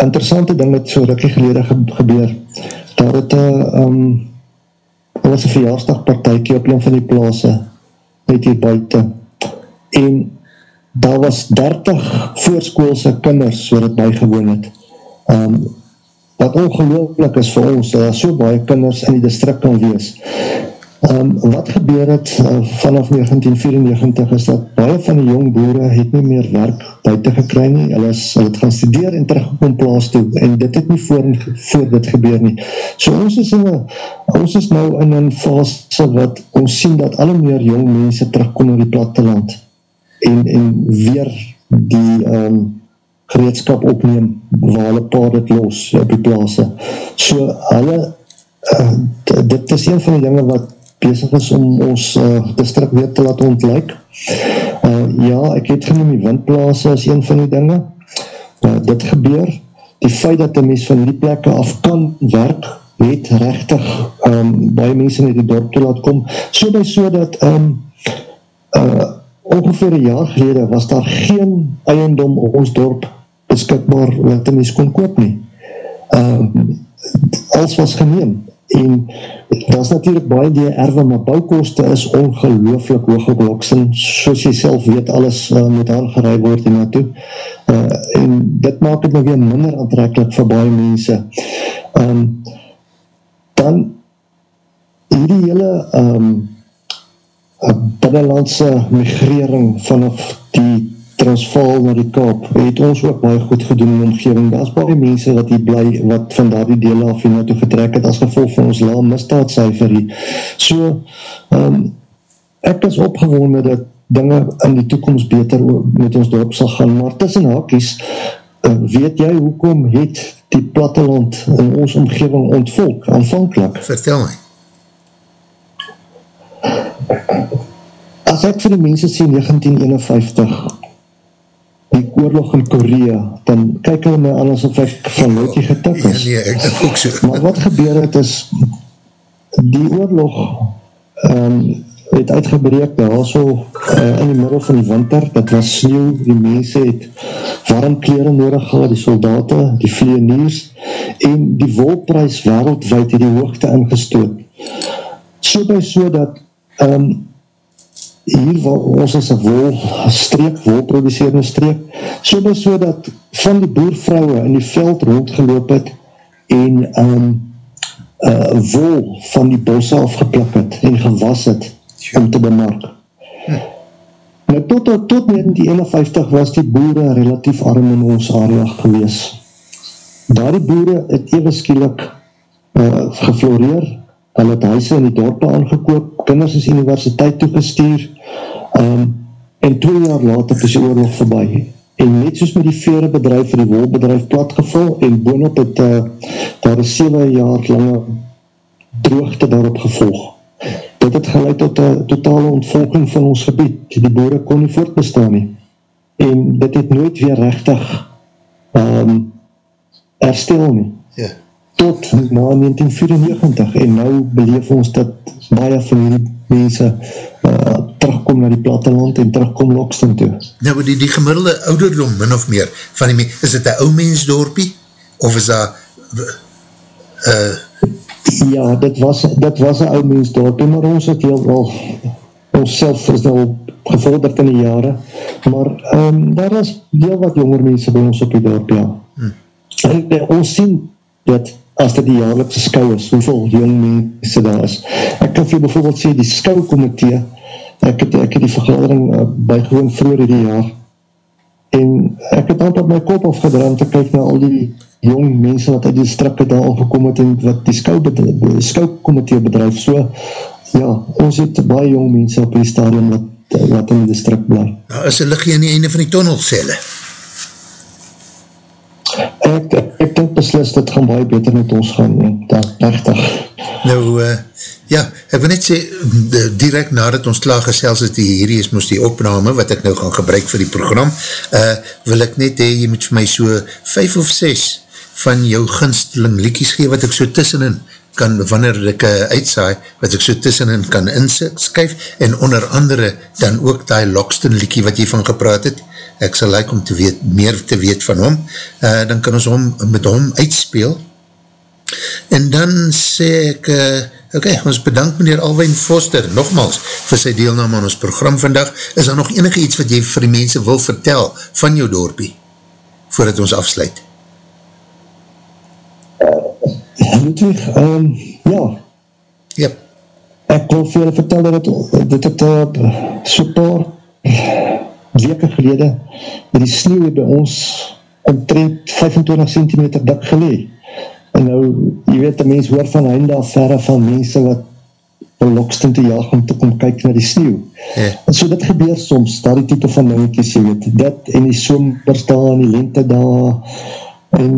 interessante ding wat so rukkie gelede gebeur, daar het uh, um, was een verjaarsdagpartijkie op een van die plaase net hier buiten en daar was 30 voorskoolse kinders so dat bijgewoon het. Um, wat ongelooflik is vir ons, dat so baie kinders in die district kan wees Um, wat gebeur het uh, vanaf 1994 is dat baie van die jong boere het nie meer werk buiten gekry nie, hulle, is, hulle het gaan studeer en teruggekom plaas toe en dit het nie voor, voor dit gebeur nie. So ons is, in a, ons is nou in een fase wat ons sien dat alle meer jong mense terugkom na die platteland en, en weer die um, gereedskap opneem waar hulle pa dit los op die plaas. So hulle, uh, dit is een van die dinge wat bezig is om ons uh, district weer te laat ontluik. Uh, ja, ek het genoem die windplaas as een van die dinge. Uh, dit gebeur. Die feit dat die mens van die plekke af kan werk, het rechtig um, baie mense in die dorp te laat kom. So by so dat um, uh, ongeveer een jaar gelede was daar geen eiendom op ons dorp beskikbaar wat die mens kon koop nie. Um, alles was geneem en daar is natuurlijk baie die erwe, maar bouwkoste is ongelooflik hoog op Loksen, soos jy self weet, alles uh, moet aangerei word en naartoe, uh, en dit maak het nog weer minder aantrekkelijk vir baie mense. Um, dan, hierdie hele um, binnenlandse migrering vanaf die Transvaal na die Kaap, het ons ook baie goed gedoen in die omgeving. Daar is baie mense wat hier bly, wat van daar die deel af hier naartoe getrek het, as gevolg van ons laam misdaadcijfer hier. So, um, ek is opgewonde dat dinge in die toekomst beter met ons dorp sal gaan, maar tussen hakies, uh, weet jy hoekom het die platteland in ons omgeving ontvolk, aanvankelijk? Vertel my. As ek vir die mense sê 1951, die oorlog in Korea, dan kyk hulle my aan asof ek van nooit getik is. Ja, nee, ek dink ook so. Maar wat gebeur het is, die oorlog um, het uitgebreek daar so uh, in die middel van die winter, dat was sneeuw, die mense het warm kleren nodig gehad, die soldaten, die vleeniers, en die wolprijs wereldwijd het die hoogte ingestoot. So by so dat um, hier waar ons is een wol streek, wolproducerende streek, so by so dat van die boervrouwe in die veld rondgeloop het en um, uh, wol van die bosse afgeplik het en gewas het om te bemark. Nou, tot, tot 1951 was die boere relatief arm in ons area gewees. Daar die boere het even skielik uh, gefloreer, hulle het huise in die dorpe aangekoop, kinders is universiteit toegestuur, um, en twee jaar later is die oorlog voorbij. En net soos met die vere bedrijf, die wolbedrijf platgeval, en boonop het uh, daar is 7 jaar lange droogte daarop gevolg. Dit het geleid tot een totale ontvolking van ons gebied. Die boere kon nie voortbestaan nie. En dit het nooit weer rechtig um, herstel nie. Ja tot na 1994 en nou beleef ons dat baie van die mense uh, terugkom na die platteland en terugkom Lokston toe. Nou, die, die gemiddelde ouderdom, min of meer, van die is dit een ou mensdorpie? Of is dat... Uh, ja, dit was, dit was een ou mensdorpie, maar ons het heel wel, ons self is nou gevorderd in die jare, maar um, daar is heel wat jonger mense by ons op die dorp, ja. Hmm. En, en ons sien dat as dit die jaarlikse skou is, hoeveel jong mense daar is. Ek kan vir bijvoorbeeld sê, die skoukomitee ek het, ek het die vergadering uh, bijgewoon vroeger die jaar, en ek het amper my kop afgedra om te kyk na al die jong mense wat uit die strikke daar al gekom het en wat die skoukomitee bedrijf, so ja, ons het baie jong mense op die stadium wat, wat in die strik bly. Nou is een lichtje aan die einde van die tunnel, selle? Ek, ek, ek denk beslis, dit gaan baie beter met ons gaan, daar, rechtig. Nou, uh, ja, ek wil net sê, direct nadat ons klaar gesels is, die hierdie is moest die opname, wat ek nou gaan gebruik vir die program, uh, wil ek net, hey, jy moet vir my so 5 of 6 van jou ginsteling liekies gee, wat ek so tussenin kan, wanneer ek uh, uitsaai, wat ek so tussenin kan inskuif, en onder andere dan ook die Lockston liekie wat jy van gepraat het, ek sal like om te weet, meer te weet van hom, uh, dan kan ons hom, met hom uitspeel, en dan sê ek, uh, ok, ons bedank meneer Alwijn Foster, nogmaals, vir sy deelname aan ons program vandag, is daar nog enige iets wat jy vir die mense wil vertel, van jou dorpie, voordat ons afsluit? Ludwig, um, ja. Yep. Ek wil vir julle vertel dat het, dit het uh, so paar weke gelede met die sneeuw by ons omtrent 25 cm dik gelee. En nou, jy weet, die mens hoor van heinde af verre van mense wat belokst in te jaag om te kom kyk na die sneeuw. Ja. En so dit gebeur soms, daar die type van dingetjes, jy weet, dit en die somers daar en die lente daar, en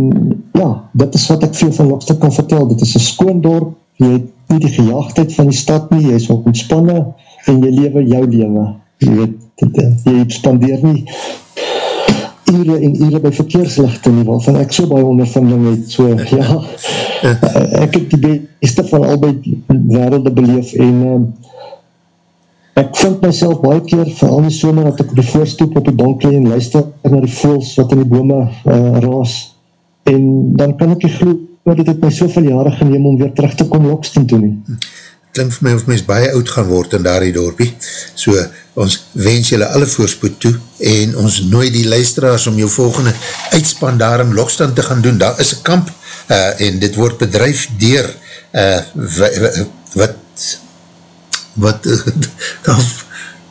ja, dit is wat ek veel van Lokste kan vertel, dit is een skoon dorp, jy het nie die gejaagdheid van die stad nie, jy is ontspannen, en jy lewe jou lewe, jy weet, jy spandeer nie ure en ure by verkeerslichte nie, waarvan ek so baie ondervinding het, so ja, ek het die beste van al by werelde beleef en um, ek vind myself baie keer, vooral die somer, dat ek die voorstoep op die bank lee en luister na die voels wat in die bome uh, raas, en dan kan ek die gloed, dat het my soveel jare geneem om weer terug te kom loksten toe nie. Klink vir my of mens baie oud gaan word in daar die dorpie, so ons wens julle alle voorspoed toe en ons nooi die luisteraars om jou volgende uitspan daar in Lokstand te gaan doen. Daar is een kamp uh, en dit word bedrijf dier uh, wat wat uh,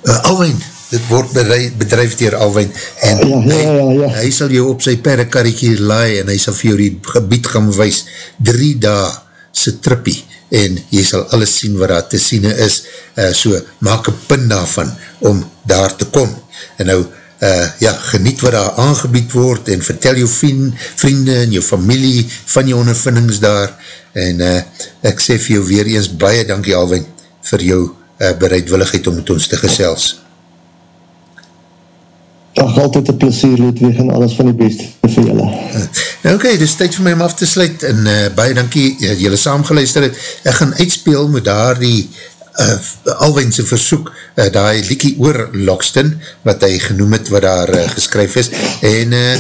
uh, Alwijn, dit word bedrijf dier Alwijn en ja, ja, ja, ja, ja. Hy, hy sal jou op sy perrekarrekie laai en hy sal vir jou die gebied gaan wees drie dae sy trippie en jy sal alles sien wat daar te sien is, uh, so maak een pin daarvan om daar te kom. En nou, uh, ja, geniet wat daar aangebied word en vertel jou vriend, vriende en jou familie van jou ondervindings daar en uh, ek sê vir jou weer eens baie dankie Alwin vir jou uh, bereidwilligheid om met ons te gesels. Ach, altyd een plezier, Ludwig, en alles van die beste vir julle. Nou, Oké, okay, dit is tyd vir my om af te sluit, en uh, baie dankie, dat julle saamgeluister het. Ek gaan uitspeel met daar die uh, alweinse versoek, uh, daar liekie oor Lockston, wat hy genoem het, wat daar uh, geskryf is, en uh,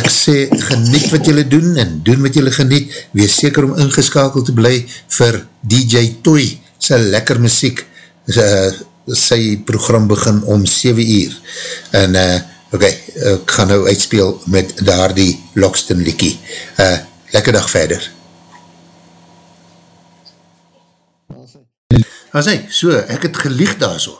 ek sê, geniet wat julle doen, en doen wat julle geniet, wees seker om ingeskakeld te bly vir DJ Toy, sy lekker muziek, uh, sy program begin om 7 uur, en uh, Ok, ek gaan nou uitspeel met daar die Lockston Likie. Uh, lekker dag verder. As hy, so, ek het gelieg daar so.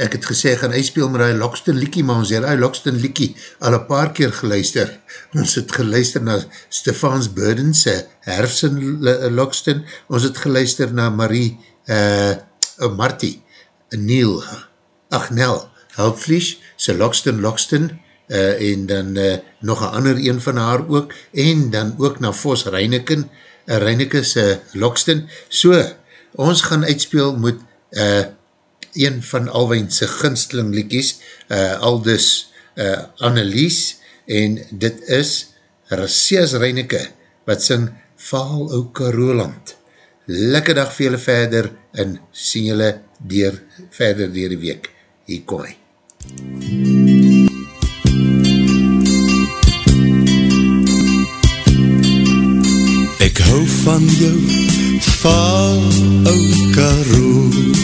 Ek het gesê, gaan uitspeel met die Lockston Likie, maar ons het die Lockston Likie al een paar keer geluister. Ons het geluister na Stefans Burden, sy Herfsen Lockston. Ons het geluister na Marie, uh, uh, Martie, Neil, Agnel, Helpvlies, sy Lockston Lockston, uh, en dan uh, nog een ander een van haar ook, en dan ook na Vos Reineken, uh, Reineken sy Lockston. So, ons gaan uitspeel met uh, een van Alwijn sy ginsteling liekies, uh, Aldus uh, Annelies, en dit is Rasseas Reineke, wat syng Vaal Ouke Roland. Lekke dag vir julle verder, en sien julle dier, verder dier die week. Hier kom hy. Ek hou van jou van ou Karoland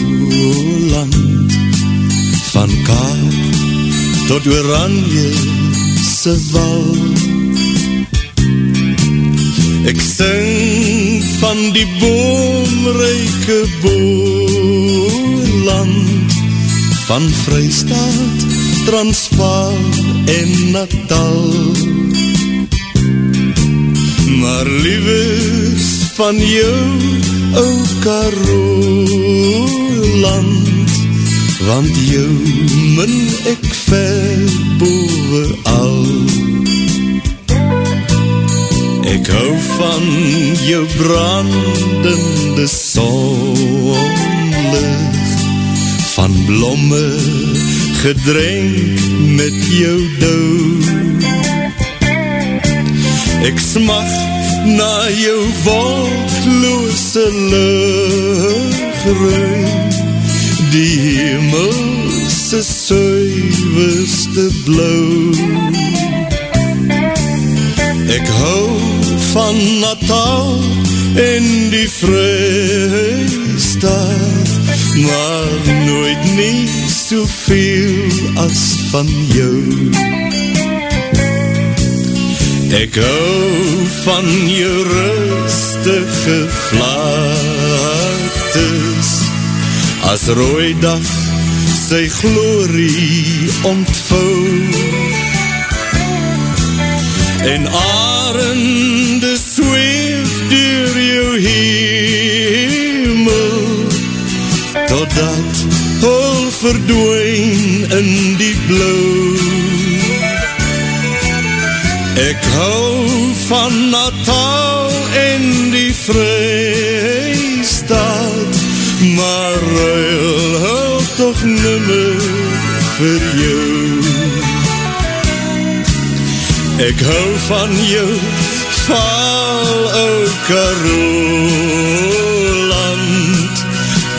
van Kaap tot Oranje se wal. Ek sing van die boomryke boomland van Vrystaat, Transvaal en Natal. Maar liewes van jou, ou Karoland, want jou min ek ver boven al. Ek hou van jou brandende zonlicht, van blomme gedrenk met jou dood. Ek smag na jou wolkloose luchtruim, die hemelse suiverste blauw. Ek hou van Natal en die vrystaat, maar nooit nie soveel as van jou. Ek hou van jou rustige vlaktes, as rooi dag sy glorie ontvou. En arende verdwijn in die blauw. Ek hou van Natal en die vrystaat, maar ruil hou toch nimmer vir jou. Ek hou van jou val ou Karoland,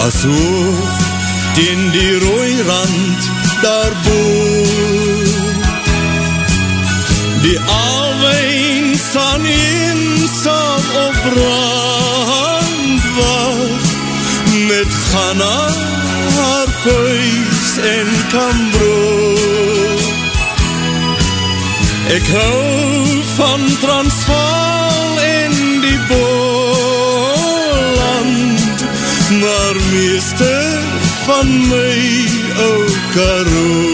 as hoog teen die rooi rand daarboor. Die alwijn staan eenzaam op brandwacht Met Ghana, haar kuis en kambrood Ek hou van Transvaal en die Boland Maar meeste van my, ou Karoo